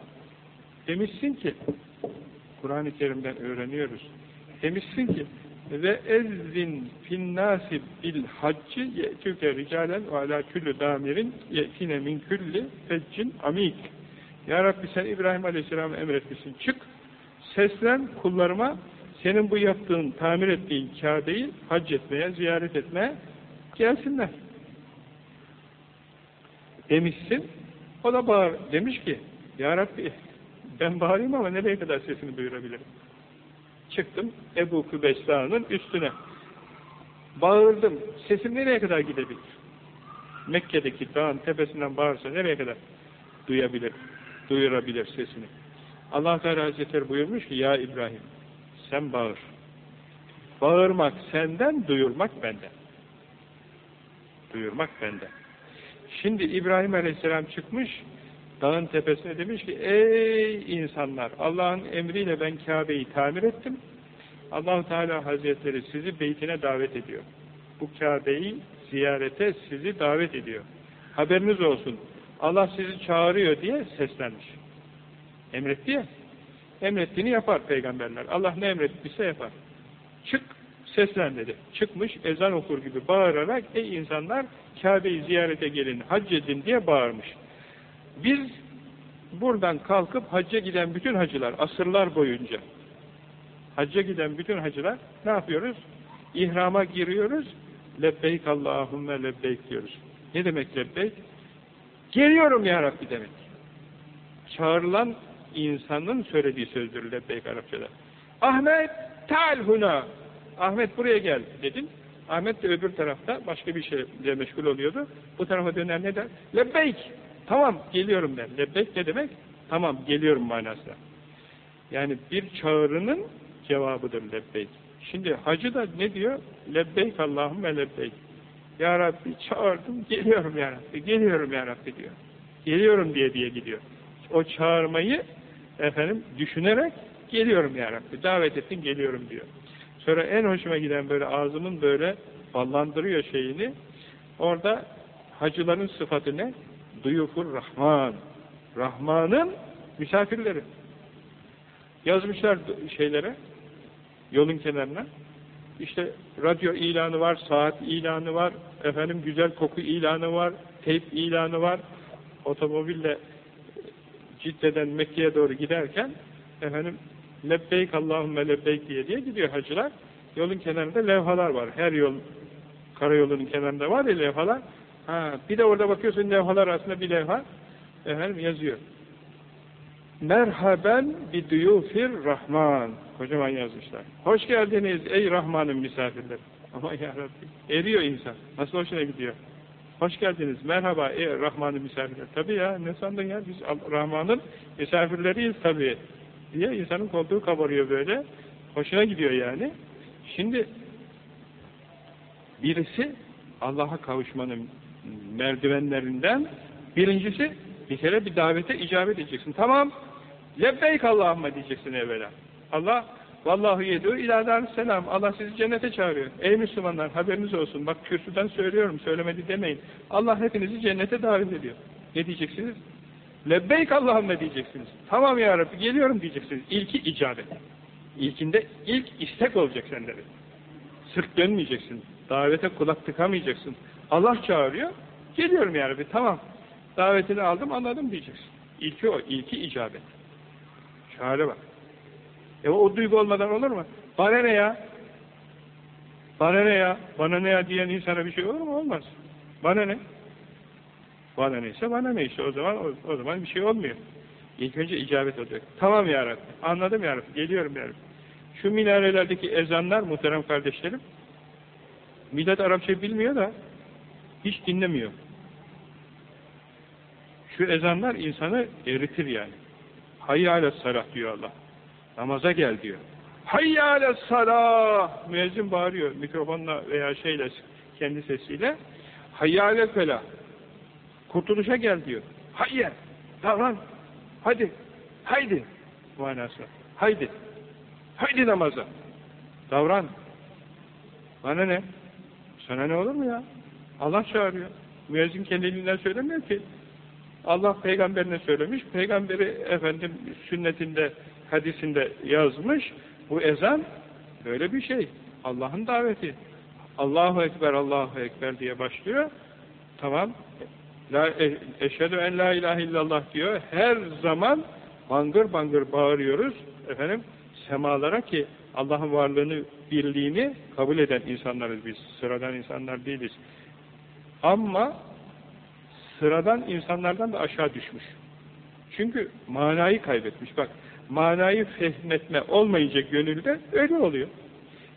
demişsin ki Kur'an-ı Kerim'den öğreniyoruz. Demişsin ki ve ezzin finnâsi bil haccı ye'tüke ricalen ve alâ küllü dâmirin ye'tine min külli feccin amik. Ya Rabbi sen İbrahim Aleyhisselam'a emretmişsin. Çık, seslen kullarıma senin bu yaptığın, tamir ettiğin Kabe'yi hac etmeye, ziyaret etmeye gelsinler. Demişsin. O da bağır, demiş ki, Ya Rabbi ben bağırayım ama nereye kadar sesini duyurabilirim? Çıktım Ebu Kübesla'nın üstüne. Bağırdım. Sesim nereye kadar gidebilir? Mekke'deki dağın tepesinden bağırsa nereye kadar duyabilir, duyurabilir sesini? Allah Teala Hazretleri buyurmuş ki ya İbrahim sen bağır. Bağırmak senden, duyurmak benden. Duyurmak benden. Şimdi İbrahim Aleyhisselam çıkmış, dağın tepesine demiş ki, ey insanlar, Allah'ın emriyle ben Kabe'yi tamir ettim. allah Teala Hazretleri sizi beytine davet ediyor. Bu Kabe'yi ziyarete sizi davet ediyor. Haberiniz olsun. Allah sizi çağırıyor diye seslenmiş. Emretti ya. Emrettiğini yapar peygamberler. Allah ne emrettiyse yapar. Çık, seslen dedi. Çıkmış, ezan okur gibi bağırarak, ey insanlar Kabe'yi ziyarete gelin, hac edin diye bağırmış. Biz buradan kalkıp hacca giden bütün hacılar, asırlar boyunca hacca giden bütün hacılar ne yapıyoruz? İhrama giriyoruz, lebbeyk Allahümme lebbeyk diyoruz. Ne demek lebbeyk? Geliyorum ya Rabbi demek. Çağrılan insanın söylediği sözdür lebbeyk Arapçada. Ahmet tal huna. Ahmet buraya gel dedin. Ahmet de öbür tarafta başka bir şeyle meşgul oluyordu. Bu tarafa döner ne der? Lebbeyk. Tamam geliyorum der. Lebbeyk ne demek? Tamam geliyorum manasında. Yani bir çağrının cevabıdır lebbeyk. Şimdi hacı da ne diyor? Lebbeyk Allahümme lebbeyk. Ya Rabbi çağırdım, geliyorum ya Rabbi, geliyorum ya Rabbi diyor. Geliyorum diye diye gidiyor. O çağırmayı efendim düşünerek geliyorum ya Rabbi, davet ettin geliyorum diyor. Sonra en hoşuma giden böyle ağzımın böyle ballandırıyor şeyini. Orada hacıların sıfatı ne? Duyufur Rahman. Rahman'ın misafirleri. Yazmışlar şeylere, yolun kenarına. İşte radyo ilanı var, saat ilanı var, efendim güzel koku ilanı var, teyp ilanı var, otomobille Cidde'den Mekke'ye doğru giderken efendim lebbeyk Allahümme lebbeyk diye diye gidiyor hacılar. Yolun kenarında levhalar var. Her yol karayolunun kenarında var ya levhalar. Ha, bir de orada bakıyorsun levhalar arasında bir levha efendim yazıyor. Merhaben bi duyufir Rahman. Kocaman yazmışlar. Hoş geldiniz ey Rahman'ın misafirleri. (laughs) Aman yarabbim. Eriyor insan. Nasıl hoşuna gidiyor. Hoş geldiniz. Merhaba ey Rahman'ın misafirleri. Tabii ya ne sandın ya biz Rahman'ın misafirleriyiz tabii. Diye insanın koltuğu kabarıyor böyle. Hoşuna gidiyor yani. Şimdi birisi Allah'a kavuşmanın merdivenlerinden birincisi bir kere bir davete icabet edeceksin. Tamam. Lebbeyk Allah'ıma diyeceksin evvela. Allah Vallahu yedû ilâ selam. Allah sizi cennete çağırıyor. Ey Müslümanlar haberiniz olsun. Bak kürsüden söylüyorum. Söylemedi demeyin. Allah hepinizi cennete davet ediyor. Ne diyeceksiniz? Lebbeyk Allah'ıma diyeceksiniz. Tamam ya Rabbi geliyorum diyeceksiniz. İlki icabet. İlkinde ilk istek olacak sende. Sırt dönmeyeceksin. Davete kulak tıkamayacaksın. Allah çağırıyor. Geliyorum ya Rabbi. Tamam. Davetini aldım anladım diyeceksin. İlki o. ilki icabet. Çare bak. E o duygu olmadan olur mu? Bana ne ya? Bana ne ya? Bana ne ya diyen insana bir şey olur mu? Olmaz. Bana ne? Bana neyse bana neyse o zaman o, o zaman bir şey olmuyor. İlk önce icabet olacak. Tamam ya Rabbi. Anladım ya Rabbi. Geliyorum ya Rabbi. Şu minarelerdeki ezanlar muhterem kardeşlerim millet Arapça bilmiyor da hiç dinlemiyor. Şu ezanlar insanı eritir yani. Hayy ale salah diyor Allah. Namaza gel diyor. Hayy ale salah! Müezzin bağırıyor mikrofonla veya şeyle kendi sesiyle. Hayy ale felah. Kurtuluşa gel diyor. Hayye! Davran! Hadi! Haydi! Manası. Haydi! Haydi namaza! Davran! Bana ne? Sana ne olur mu ya? Allah çağırıyor. Müezzin kendiliğinden söylemiyor ki. Allah peygamberine söylemiş. Peygamberi efendim sünnetinde, hadisinde yazmış. Bu ezan böyle bir şey. Allah'ın daveti. Allahu Ekber, Allahu Ekber diye başlıyor. Tamam. La, e, eşhedü en la ilahe illallah diyor. Her zaman bangır bangır bağırıyoruz. Efendim semalara ki Allah'ın varlığını, birliğini kabul eden insanlarız biz. Sıradan insanlar değiliz. Ama sıradan insanlardan da aşağı düşmüş. Çünkü manayı kaybetmiş. Bak, manayı fehmetme olmayınca gönülde öyle oluyor.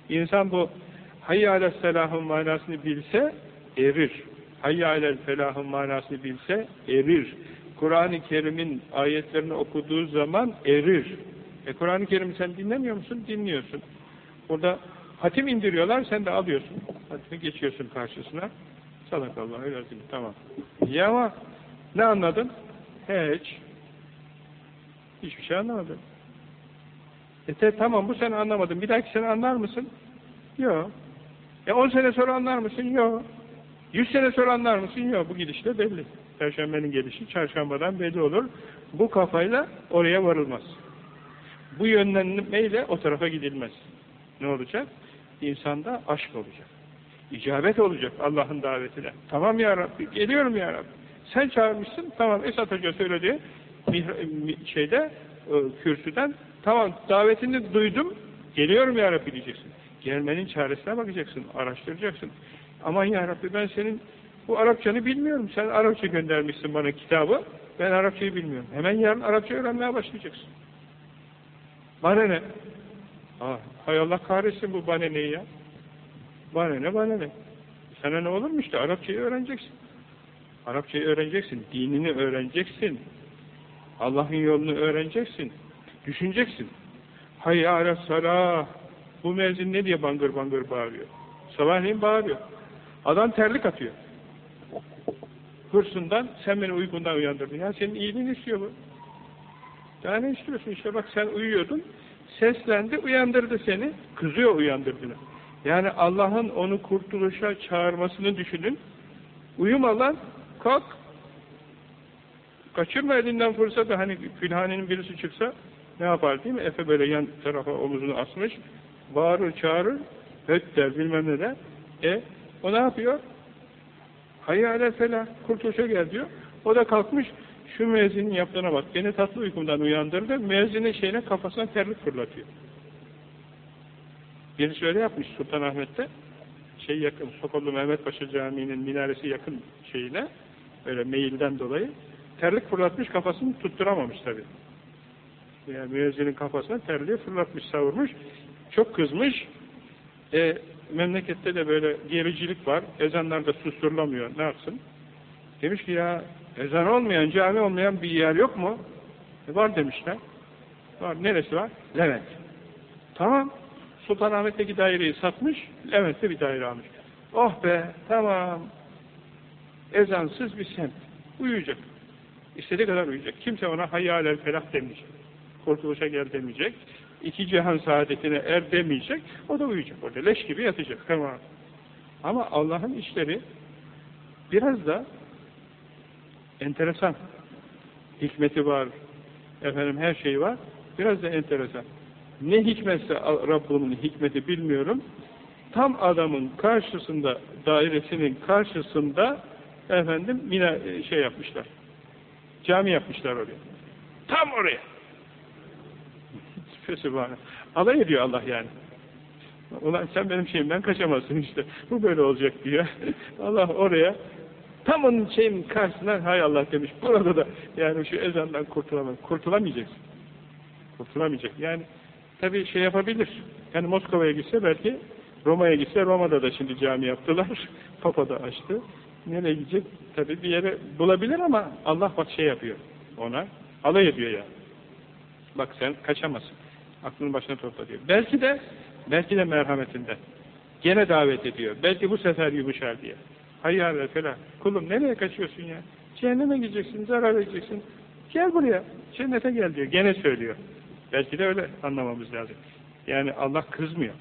İnsan bu hayy alel selahın manasını bilse erir. Hayy alel felahın manasını bilse erir. Kur'an-ı Kerim'in ayetlerini okuduğu zaman erir. E Kur'an-ı Kerim'i sen dinlemiyor musun? Dinliyorsun. Burada hatim indiriyorlar, sen de alıyorsun. Hatimi geçiyorsun karşısına. Sadakallahu öyle Tamam. Ya ama ne anladın? Hiç. Hiçbir şey anlamadım. E te, tamam bu sene anlamadım. Bir dahaki sene anlar mısın? Yok. E on sene sonra anlar mısın? Yok. Yüz sene sonra anlar mısın? Yok. Bu gidişle belli. Perşembenin gelişi çarşambadan belli olur. Bu kafayla oraya varılmaz. Bu yönlenmeyle o tarafa gidilmez. Ne olacak? İnsanda aşk olacak. İcabet olacak Allah'ın davetine. Tamam ya Rabbi, geliyorum ya Rabbi. Sen çağırmışsın, tamam Esat Hoca söyledi şeyde, kürsüden, tamam davetini duydum, geliyorum ya Rabbi diyeceksin. Gelmenin çaresine bakacaksın, araştıracaksın. Aman ya Rabbi ben senin bu Arapçanı bilmiyorum. Sen Arapça göndermişsin bana kitabı, ben Arapçayı bilmiyorum. Hemen yarın Arapça öğrenmeye başlayacaksın. Bana ne? Ah, hay Allah kahretsin bu bana ne ya? Bana ne bana ne? Sana ne olur mu işte Arapçayı öğreneceksin. Arapçayı öğreneceksin. Dinini öğreneceksin. Allah'ın yolunu öğreneceksin. Düşüneceksin. Hayya ala salah. Bu mezun ne diye bangır bangır bağırıyor? Sabahleyin bağırıyor. Adam terlik atıyor. Hırsından sen beni uykundan uyandırdın. Ya senin iyiliğini istiyor bu. Daha ne istiyorsun? İşte bak sen uyuyordun. Seslendi, uyandırdı seni. Kızıyor uyandırdığını. Yani Allah'ın onu kurtuluşa çağırmasını düşünün. Uyuma lan, kalk. Kaçırma elinden fırsatı. Hani filhanenin birisi çıksa ne yapar değil mi? Efe böyle yan tarafa omuzunu asmış. Bağırır, çağırır. Höt der, bilmem ne der. E, o ne yapıyor? Hayyâle felah, kurtuluşa gel diyor. O da kalkmış, şu müezzinin yaptığına bak, beni tatlı uykumdan uyandırdı, müezzinin şeyine kafasına terlik fırlatıyor. Birisi öyle yapmış Sultanahmet'te, şey yakın, Sokollu Mehmet Paşa Camii'nin minaresi yakın şeyine, öyle meyilden dolayı, terlik fırlatmış, kafasını tutturamamış tabi. Yani müezzinin kafasına terliği fırlatmış, savurmuş, çok kızmış, e, memlekette de böyle gericilik var, ezanlar da susturulamıyor, ne yapsın? Demiş ki ya, ezan olmayan, cami olmayan bir yer yok mu? E, var demişler. Var, neresi var? Levent. Tamam, Sultanahmet'teki daireyi satmış, Levent'te bir daire almış. Oh be, tamam. Ezansız bir semt. Uyuyacak. İstediği kadar uyuyacak. Kimse ona hayyâlel felah demeyecek. Kurtuluşa gel demeyecek. İki cihan saadetine er demeyecek. O da uyuyacak orada. Leş gibi yatacak. Tamam. Ama Allah'ın işleri biraz da enteresan. Hikmeti var. Efendim her şeyi var. Biraz da enteresan. Ne hikmetse Rabbimin hikmeti bilmiyorum. Tam adamın karşısında, dairesinin karşısında efendim mina şey yapmışlar. Cami yapmışlar oraya. Tam oraya. Fesubhane. Alay ediyor Allah yani. Ulan sen benim şeyimden kaçamazsın işte. Bu böyle olacak diyor. (laughs) Allah oraya tam onun şeyin karşısına hay Allah demiş. Burada da yani şu ezandan kurtulamaz. Kurtulamayacaksın. Kurtulamayacak. Yani tabii şey yapabilir. Yani Moskova'ya gitse belki Roma'ya gitse Roma'da da şimdi cami yaptılar. (laughs) Papa da açtı. Nereye gidecek? Tabii bir yere bulabilir ama Allah bak şey yapıyor ona. Alay ediyor ya. Yani. Bak sen kaçamazsın. Aklını başına topla diyor. Belki de belki de merhametinden. Gene davet ediyor. Belki bu sefer yumuşar diye. Hayır falan. Kulum nereye kaçıyorsun ya? Cehenneme gideceksin, zarar edeceksin. Gel buraya. Cennete gel diyor. Gene söylüyor. Belki de öyle anlamamız lazım. Yani Allah kızmıyor.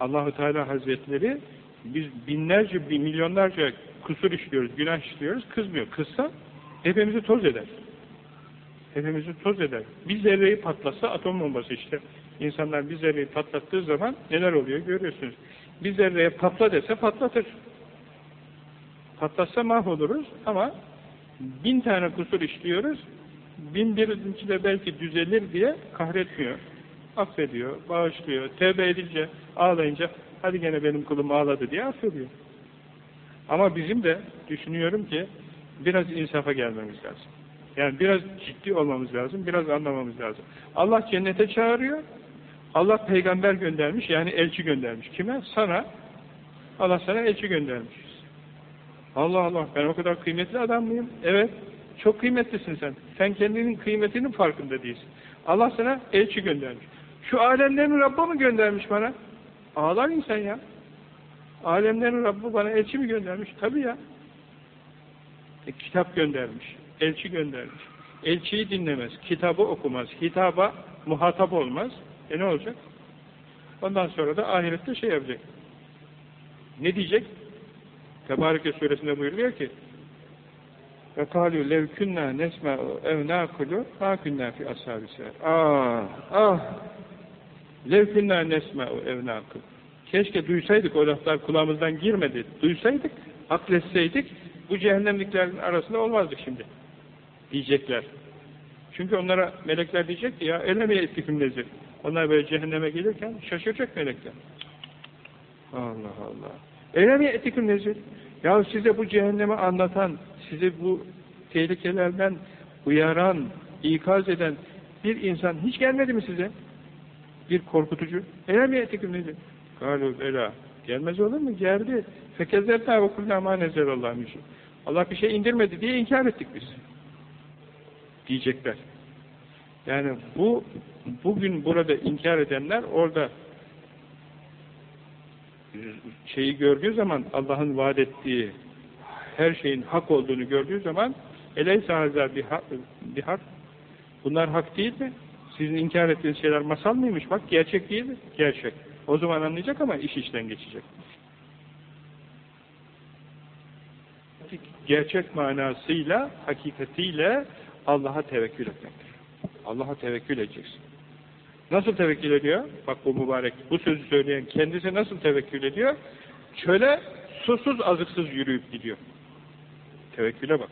Allahu Teala Hazretleri biz binlerce, bin milyonlarca kusur işliyoruz, günah işliyoruz, kızmıyor. Kızsa hepimizi toz eder. Hepimizi toz eder. Bir zerreyi patlasa atom bombası işte. İnsanlar bir zerreyi patlattığı zaman neler oluyor görüyorsunuz. Bir zerreye patla dese patlatır. Patlatsa mahvoluruz ama bin tane kusur işliyoruz. Bin birinci de belki düzelir diye kahretmiyor. Affediyor, bağışlıyor. Tevbe edince, ağlayınca hadi gene benim kulum ağladı diye affediyor. Ama bizim de düşünüyorum ki biraz insafa gelmemiz lazım. Yani biraz ciddi olmamız lazım, biraz anlamamız lazım. Allah cennete çağırıyor, Allah peygamber göndermiş, yani elçi göndermiş. Kime? Sana. Allah sana elçi göndermiş. Allah Allah, ben o kadar kıymetli adam mıyım? Evet, çok kıymetlisin sen. Sen kendinin kıymetinin farkında değilsin. Allah sana elçi göndermiş. Şu alemlerin Rabb'a mı göndermiş bana? Ağlar insan ya. Alemlerin Rabbi bana elçi mi göndermiş? Tabii ya. E, kitap göndermiş elçi göndermiş. Elçiyi dinlemez, kitabı okumaz, hitaba muhatap olmaz. E ne olacak? Ondan sonra da ahirette şey yapacak. Ne diyecek? Tebareke suresinde buyuruyor ki ve kâlû lev künnâ nesme ev nâkulû mâ künnâ fi ashâbise. Ah! Ah! Lev künnâ nesme ev nâkulû. Keşke duysaydık o laflar kulağımızdan girmedi. Duysaydık, akletseydik bu cehennemliklerin arasında olmazdık şimdi. Diyecekler. Çünkü onlara melekler diyecek ki ya eleme ettikim nezir. Onlar böyle cehenneme gelirken şaşıracak melekler. Allah Allah. Eleme ettikim nezir. Ya size bu cehennemi anlatan, sizi bu tehlikelerden uyaran, ikaz eden bir insan hiç gelmedi mi size? Bir korkutucu. Eleme ettikim nezir. Galu bela. Gelmez olur mu? Geldi. Fekezzetna ve kullâ mâ nezerallâhu Allah bir şey indirmedi diye inkar ettik biz. Diyecekler. Yani bu bugün burada inkar edenler orada şeyi gördüğü zaman Allah'ın vaat ettiği her şeyin hak olduğunu gördüğü zaman eleyse hazâ bir hak bunlar hak değil mi? Sizin inkar ettiğiniz şeyler masal mıymış? Bak gerçek değil mi? Gerçek. O zaman anlayacak ama iş işten geçecek. Gerçek manasıyla, hakikatiyle Allah'a tevekkül etmektir. Allah'a tevekkül edeceksin. Nasıl tevekkül ediyor? Bak bu mübarek, bu sözü söyleyen kendisi nasıl tevekkül ediyor? Çöle susuz azıksız yürüyüp gidiyor. Tevekküle bak.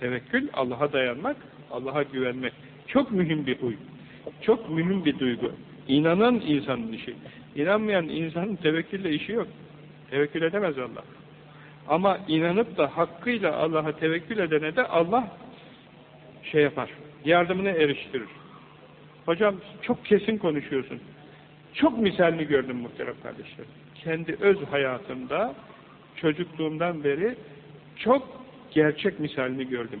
Tevekkül, Allah'a dayanmak, Allah'a güvenmek. Çok mühim bir huy. Çok mühim bir duygu. İnanan insanın işi. İnanmayan insanın tevekkülle işi yok. Tevekkül edemez Allah. Ama inanıp da hakkıyla Allah'a tevekkül edene de Allah şey yapar, yardımını eriştirir. Hocam çok kesin konuşuyorsun. Çok misalini gördüm muhterem kardeşlerim. Kendi öz hayatımda çocukluğumdan beri çok gerçek misalini gördüm.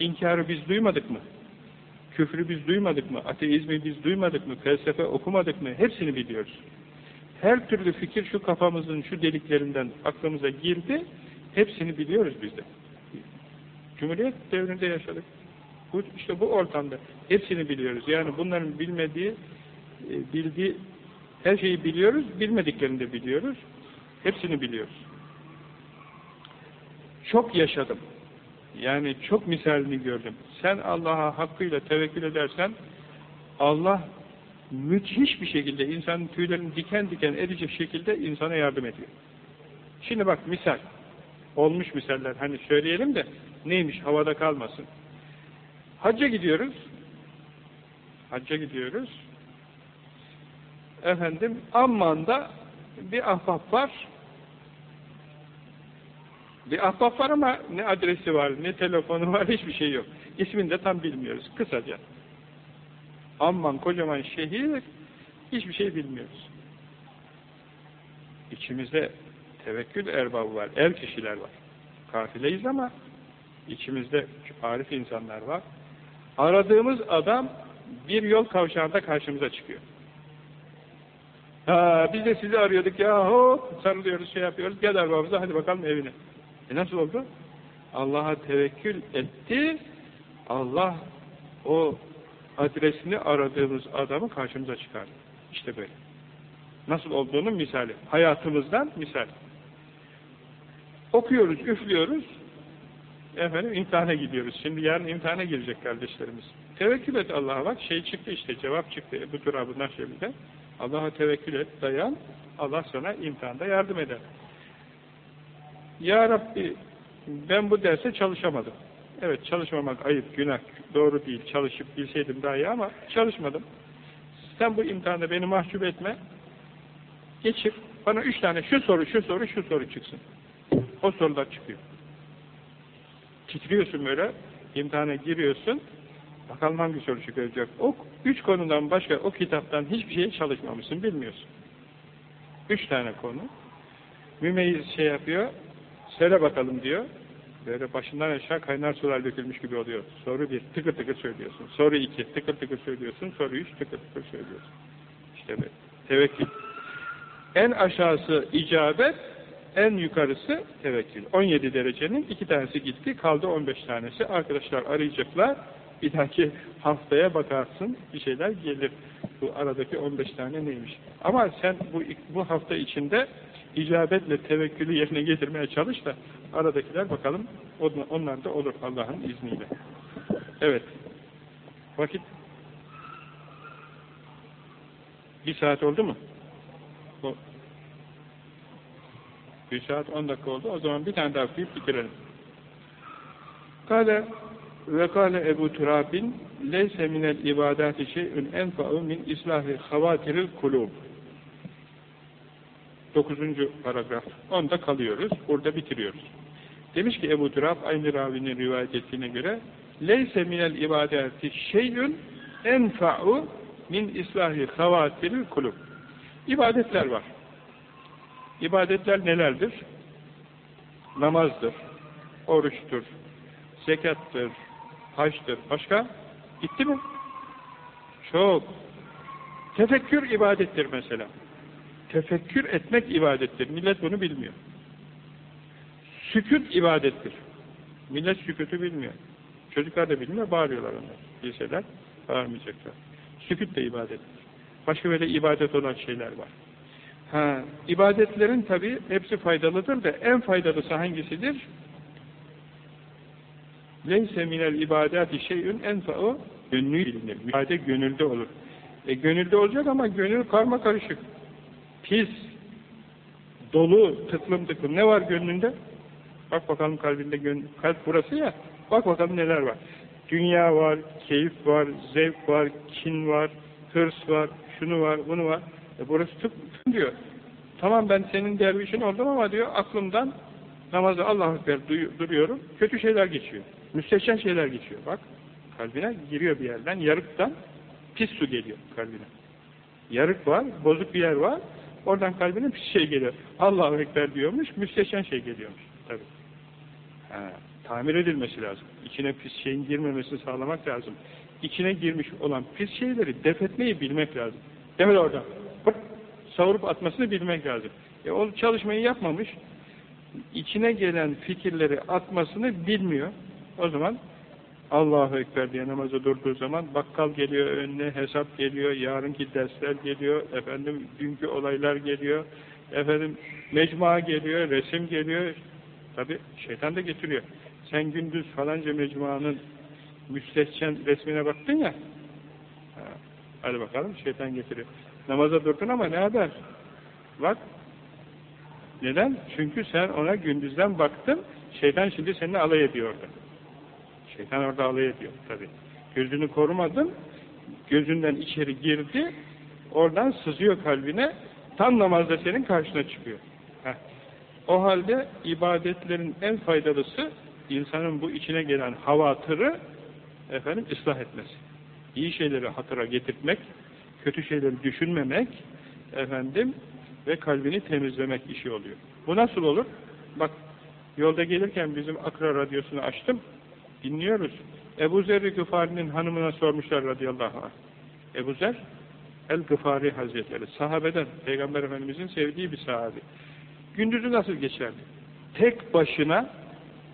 İnkarı biz duymadık mı? Küfrü biz duymadık mı? Ateizmi biz duymadık mı? Felsefe okumadık mı? Hepsini biliyoruz. Her türlü fikir şu kafamızın şu deliklerinden aklımıza girdi. Hepsini biliyoruz biz de. Cumhuriyet devrinde yaşadık. Bu, işte bu ortamda hepsini biliyoruz. Yani bunların bilmediği, e, bildiği her şeyi biliyoruz, bilmediklerini de biliyoruz. Hepsini biliyoruz. Çok yaşadım. Yani çok misalini gördüm. Sen Allah'a hakkıyla tevekkül edersen Allah müthiş bir şekilde insanın tüylerini diken diken edecek şekilde insana yardım ediyor. Şimdi bak misal. Olmuş misaller. Hani söyleyelim de neymiş havada kalmasın. Hacca gidiyoruz. Hacca gidiyoruz. Efendim Amman'da bir ahbap var. Bir ahbap var ama ne adresi var, ne telefonu var, hiçbir şey yok. İsmini de tam bilmiyoruz. Kısaca. Amman kocaman şehir, hiçbir şey bilmiyoruz. İçimizde tevekkül erbabı var, er kişiler var. Kafileyiz ama içimizde arif insanlar var. Aradığımız adam bir yol kavşağında karşımıza çıkıyor. Ha, biz de sizi arıyorduk ya, hop, sarılıyoruz, şey yapıyoruz, gel arabamıza, hadi bakalım evine. E nasıl oldu? Allah'a tevekkül etti, Allah o adresini aradığımız adamı karşımıza çıkardı. İşte böyle. Nasıl olduğunun misali. Hayatımızdan misal. Okuyoruz, üflüyoruz. Efendim imtihana gidiyoruz. Şimdi yarın imtihana girecek kardeşlerimiz. Tevekkül et Allah'a bak. Şey çıktı işte, cevap çıktı. Bu turabı naşevinde. Allah'a tevekkül et, dayan. Allah sana imtihanda yardım eder. Ya Rabbi ben bu derse çalışamadım. Evet çalışmamak ayıp, günah, doğru değil. Çalışıp bilseydim daha iyi ama çalışmadım. Sen bu imtihanda beni mahcup etme. Geçir. Bana üç tane şu soru, şu soru, şu soru çıksın. O sorular çıkıyor. Titriyorsun böyle. imtihana giriyorsun. Bakalım hangi soru çıkacak. O üç konudan başka o kitaptan hiçbir şey çalışmamışsın, bilmiyorsun. Üç tane konu. Mümeyyiz şey yapıyor. Söyle bakalım diyor. Böyle başından aşağı kaynar sular dökülmüş gibi oluyor. Soru bir, tıkır tıkır söylüyorsun. Soru iki, tıkır tıkır söylüyorsun. Soru üç, tıkır tıkır söylüyorsun. İşte böyle. Tevekkül. En aşağısı icabet, en yukarısı tevekkül. 17 derecenin iki tanesi gitti, kaldı 15 tanesi. Arkadaşlar arayacaklar. Bir dahaki haftaya bakarsın, bir şeyler gelir. Bu aradaki 15 tane neymiş? Ama sen bu, bu hafta içinde icabetle tevekkülü yerine getirmeye çalış da aradakiler bakalım onlar da olur Allah'ın izniyle. Evet. Vakit bir saat oldu mu? Bir saat on dakika oldu. O zaman bir tane daha okuyup bitirelim. Kale ve kâle Ebu Turabin leyse minel ibadati şey'ün enfa'u min islahi havatiril kulub. Dokuzuncu paragraf. Onda kalıyoruz. Burada bitiriyoruz. Demiş ki Ebu Turab aynı ravinin rivayet ettiğine göre leyse minel ibadati şey'ün enfa'u min islahi havatiril kulub. İbadetler var. İbadetler nelerdir? Namazdır, oruçtur, zekattır, haçtır. Başka? Gitti mi? Çok. Tefekkür ibadettir mesela. Tefekkür etmek ibadettir. Millet bunu bilmiyor. Sükut ibadettir. Millet sükutu bilmiyor. Çocuklar da bilmiyor, bağırıyorlar onlar. Bilseler bağırmayacaklar. Sükut de ibadettir. Başka böyle ibadet olan şeyler var. Ha, ibadetlerin tabi hepsi faydalıdır da en faydalısı hangisidir? Leyse minel ibadati şeyün enfa'u gönlü bilinir. İbadet gönülde olur. E gönülde olacak ama gönül karma karışık. Pis, dolu, tıklım tıklım. Ne var gönlünde? Bak bakalım kalbinde gönül. Kalp burası ya. Bak bakalım neler var. Dünya var, keyif var, zevk var, kin var, hırs var, şunu var, bunu var. E burası tıp, diyor. Tamam ben senin dervişin oldum ama diyor aklımdan namazı Allah'a Ekber duruyorum. Kötü şeyler geçiyor. Müstehcen şeyler geçiyor. Bak kalbine giriyor bir yerden. Yarıktan pis su geliyor kalbine. Yarık var, bozuk bir yer var. Oradan kalbine pis şey geliyor. Allahu Ekber diyormuş, müstehcen şey geliyormuş. Tabii. Ha, tamir edilmesi lazım. İçine pis şeyin girmemesini sağlamak lazım. İçine girmiş olan pis şeyleri def etmeyi bilmek lazım. Demir oradan. Hıp, savurup atmasını bilmek lazım. E, o çalışmayı yapmamış, içine gelen fikirleri atmasını bilmiyor. O zaman Allahu Ekber diye namaza durduğu zaman bakkal geliyor önüne, hesap geliyor, yarınki dersler geliyor, efendim dünkü olaylar geliyor, efendim mecmua geliyor, resim geliyor. Tabi şeytan da getiriyor. Sen gündüz falanca mecmuanın müstehcen resmine baktın ya, ha, hadi bakalım şeytan getiriyor. Namaza durdun ama ne haber? Bak, neden? Çünkü sen ona gündüzden baktın, şeytan şimdi seninle alay ediyor orada. Şeytan orada alay ediyor tabi. Gözünü korumadın, gözünden içeri girdi, oradan sızıyor kalbine, tam namazda senin karşına çıkıyor. Heh. O halde ibadetlerin en faydalısı, insanın bu içine gelen havatırı, efendim, ıslah etmesi. İyi şeyleri hatıra getirmek, kötü şeyleri düşünmemek, efendim, ve kalbini temizlemek işi oluyor. Bu nasıl olur? Bak, yolda gelirken bizim Akra radyosunu açtım, dinliyoruz. Ebu Zer-i Gıfari'nin hanımına sormuşlar radıyallahu anh. Ebu Zer, El-Gıfari Hazretleri, sahabeden, Peygamber Efendimizin sevdiği bir sahabi. Gündüzü nasıl geçerdi? Tek başına,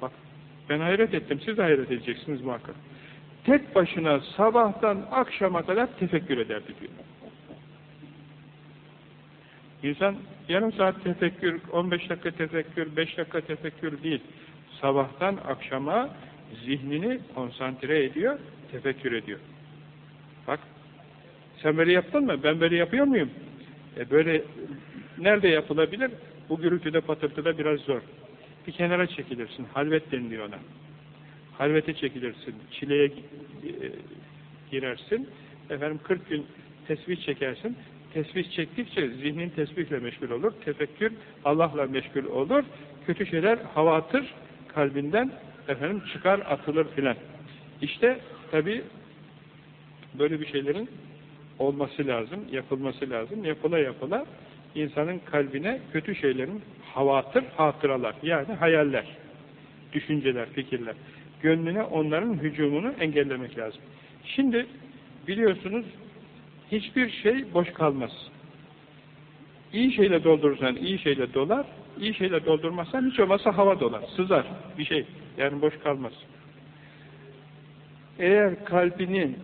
bak ben hayret ettim, siz hayret edeceksiniz muhakkak. Tek başına sabahtan akşama kadar tefekkür ederdi diyor. İnsan yarım saat tefekkür, 15 dakika tefekkür, 5 dakika tefekkür değil. Sabahtan akşama zihnini konsantre ediyor, tefekkür ediyor. Bak, sen böyle yaptın mı? Ben böyle yapıyor muyum? E böyle nerede yapılabilir? Bu gürültüde patırtıda biraz zor. Bir kenara çekilirsin. Halvet deniliyor ona. Halvete çekilirsin. Çileye e, girersin. Efendim 40 gün tesbih çekersin. Tesbih çektikçe zihnin tesbihle meşgul olur. Tefekkür Allah'la meşgul olur. Kötü şeyler hava atır kalbinden efendim çıkar atılır filan. İşte tabi böyle bir şeylerin olması lazım, yapılması lazım. Yapıla yapıla insanın kalbine kötü şeylerin havatır, hatıralar yani hayaller, düşünceler, fikirler. Gönlüne onların hücumunu engellemek lazım. Şimdi biliyorsunuz hiçbir şey boş kalmaz. İyi şeyle doldurursan iyi şeyle dolar, iyi şeyle doldurmazsan hiç olmazsa hava dolar, sızar bir şey. Yani boş kalmaz. Eğer kalbini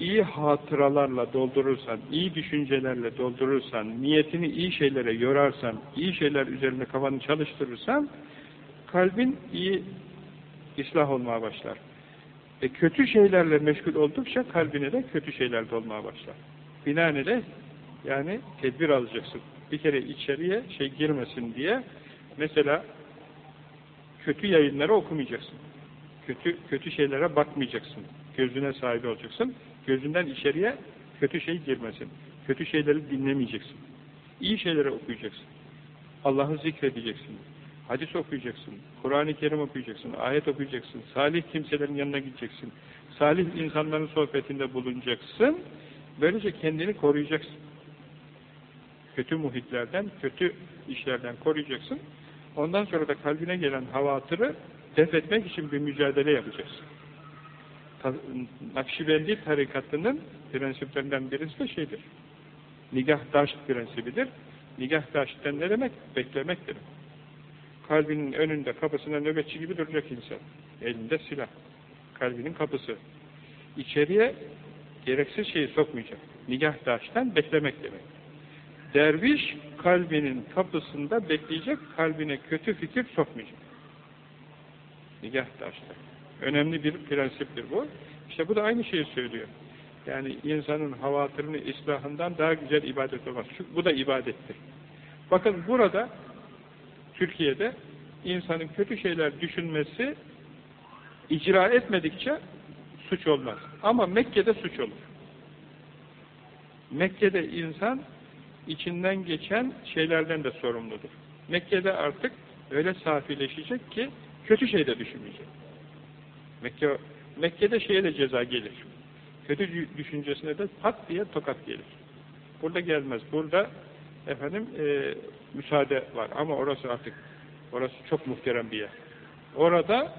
iyi hatıralarla doldurursan, iyi düşüncelerle doldurursan, niyetini iyi şeylere yorarsan, iyi şeyler üzerinde kafanı çalıştırırsan, kalbin iyi ıslah olmaya başlar. E kötü şeylerle meşgul oldukça kalbine de kötü şeyler dolmaya başlar. Binaenaleyh yani tedbir alacaksın. Bir kere içeriye şey girmesin diye mesela kötü yayınları okumayacaksın. Kötü kötü şeylere bakmayacaksın. Gözüne sahip olacaksın. Gözünden içeriye kötü şey girmesin. Kötü şeyleri dinlemeyeceksin. İyi şeyleri okuyacaksın. Allah'ı zikredeceksin. Hadis okuyacaksın. Kur'an-ı Kerim okuyacaksın. Ayet okuyacaksın. Salih kimselerin yanına gideceksin. Salih insanların sohbetinde bulunacaksın. Böylece kendini koruyacaksın. Kötü muhitlerden, kötü işlerden koruyacaksın. Ondan sonra da kalbine gelen havatırı def etmek için bir mücadele yapacaksın. Nakşibendi tarikatının prensiplerinden birisi de şeydir. Nigah daş prensibidir. Nigah daşten ne demek? Beklemektir. Kalbinin önünde, kapısında nöbetçi gibi duracak insan. Elinde silah. Kalbinin kapısı. İçeriye gereksiz şeyi sokmayacak. Nigah daştan beklemek demek. Derviş kalbinin kapısında bekleyecek, kalbine kötü fikir sokmayacak. Nigah taşta. Önemli bir prensiptir bu. İşte bu da aynı şeyi söylüyor. Yani insanın havatırını islahından daha güzel ibadet olmaz. Çünkü bu da ibadettir. Bakın burada Türkiye'de insanın kötü şeyler düşünmesi icra etmedikçe suç olmaz. Ama Mekke'de suç olur. Mekke'de insan içinden geçen şeylerden de sorumludur. Mekke'de artık öyle safileşecek ki kötü şey de düşünmeyecek. Mekke, Mekke'de şeye de ceza gelir. Kötü düşüncesine de pat diye tokat gelir. Burada gelmez. Burada efendim e, müsaade var. Ama orası artık orası çok muhterem bir yer. Orada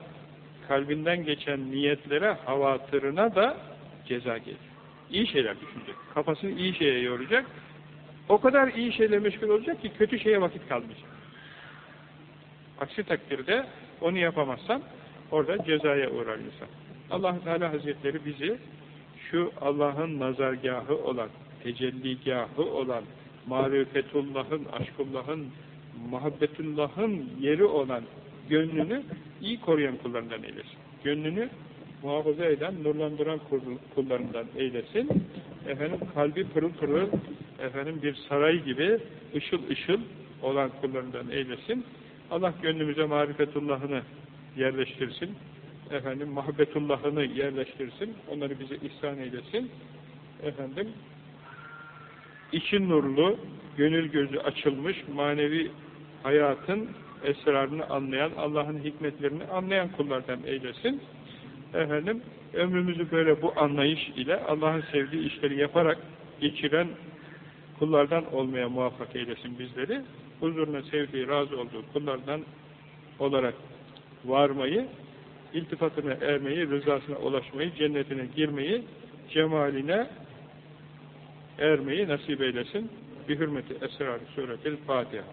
kalbinden geçen niyetlere, havatırına da ceza gelir. İyi şeyler düşünecek. Kafasını iyi şeye yoracak. O kadar iyi şeyle meşgul olacak ki kötü şeye vakit kalmayacak. Aksi takdirde onu yapamazsan orada cezaya uğrar insan. allah Teala Hazretleri bizi şu Allah'ın nazargahı olan, tecelligahı olan, marifetullahın, aşkullahın, muhabbetullahın yeri olan gönlünü iyi koruyan kullarından eylesin. Gönlünü muhafaza eden, nurlandıran kullarından eylesin. Efendim kalbi pırıl pırıl, efendim bir saray gibi ışıl ışıl olan kullarından eylesin. Allah gönlümüze marifetullahını yerleştirsin. Efendim muhabbetullahını yerleştirsin. Onları bize ihsan eylesin. Efendim için gönül gözü açılmış, manevi hayatın esrarını anlayan, Allah'ın hikmetlerini anlayan kullardan eylesin. Efendim, ömrümüzü böyle bu anlayış ile Allah'ın sevdiği işleri yaparak geçiren kullardan olmaya muvaffak eylesin bizleri. Huzuruna sevdiği, razı olduğu kullardan olarak varmayı, iltifatına ermeyi, rızasına ulaşmayı, cennetine girmeyi, cemaline ermeyi nasip eylesin. Bir hürmeti esrar suretil Fatiha.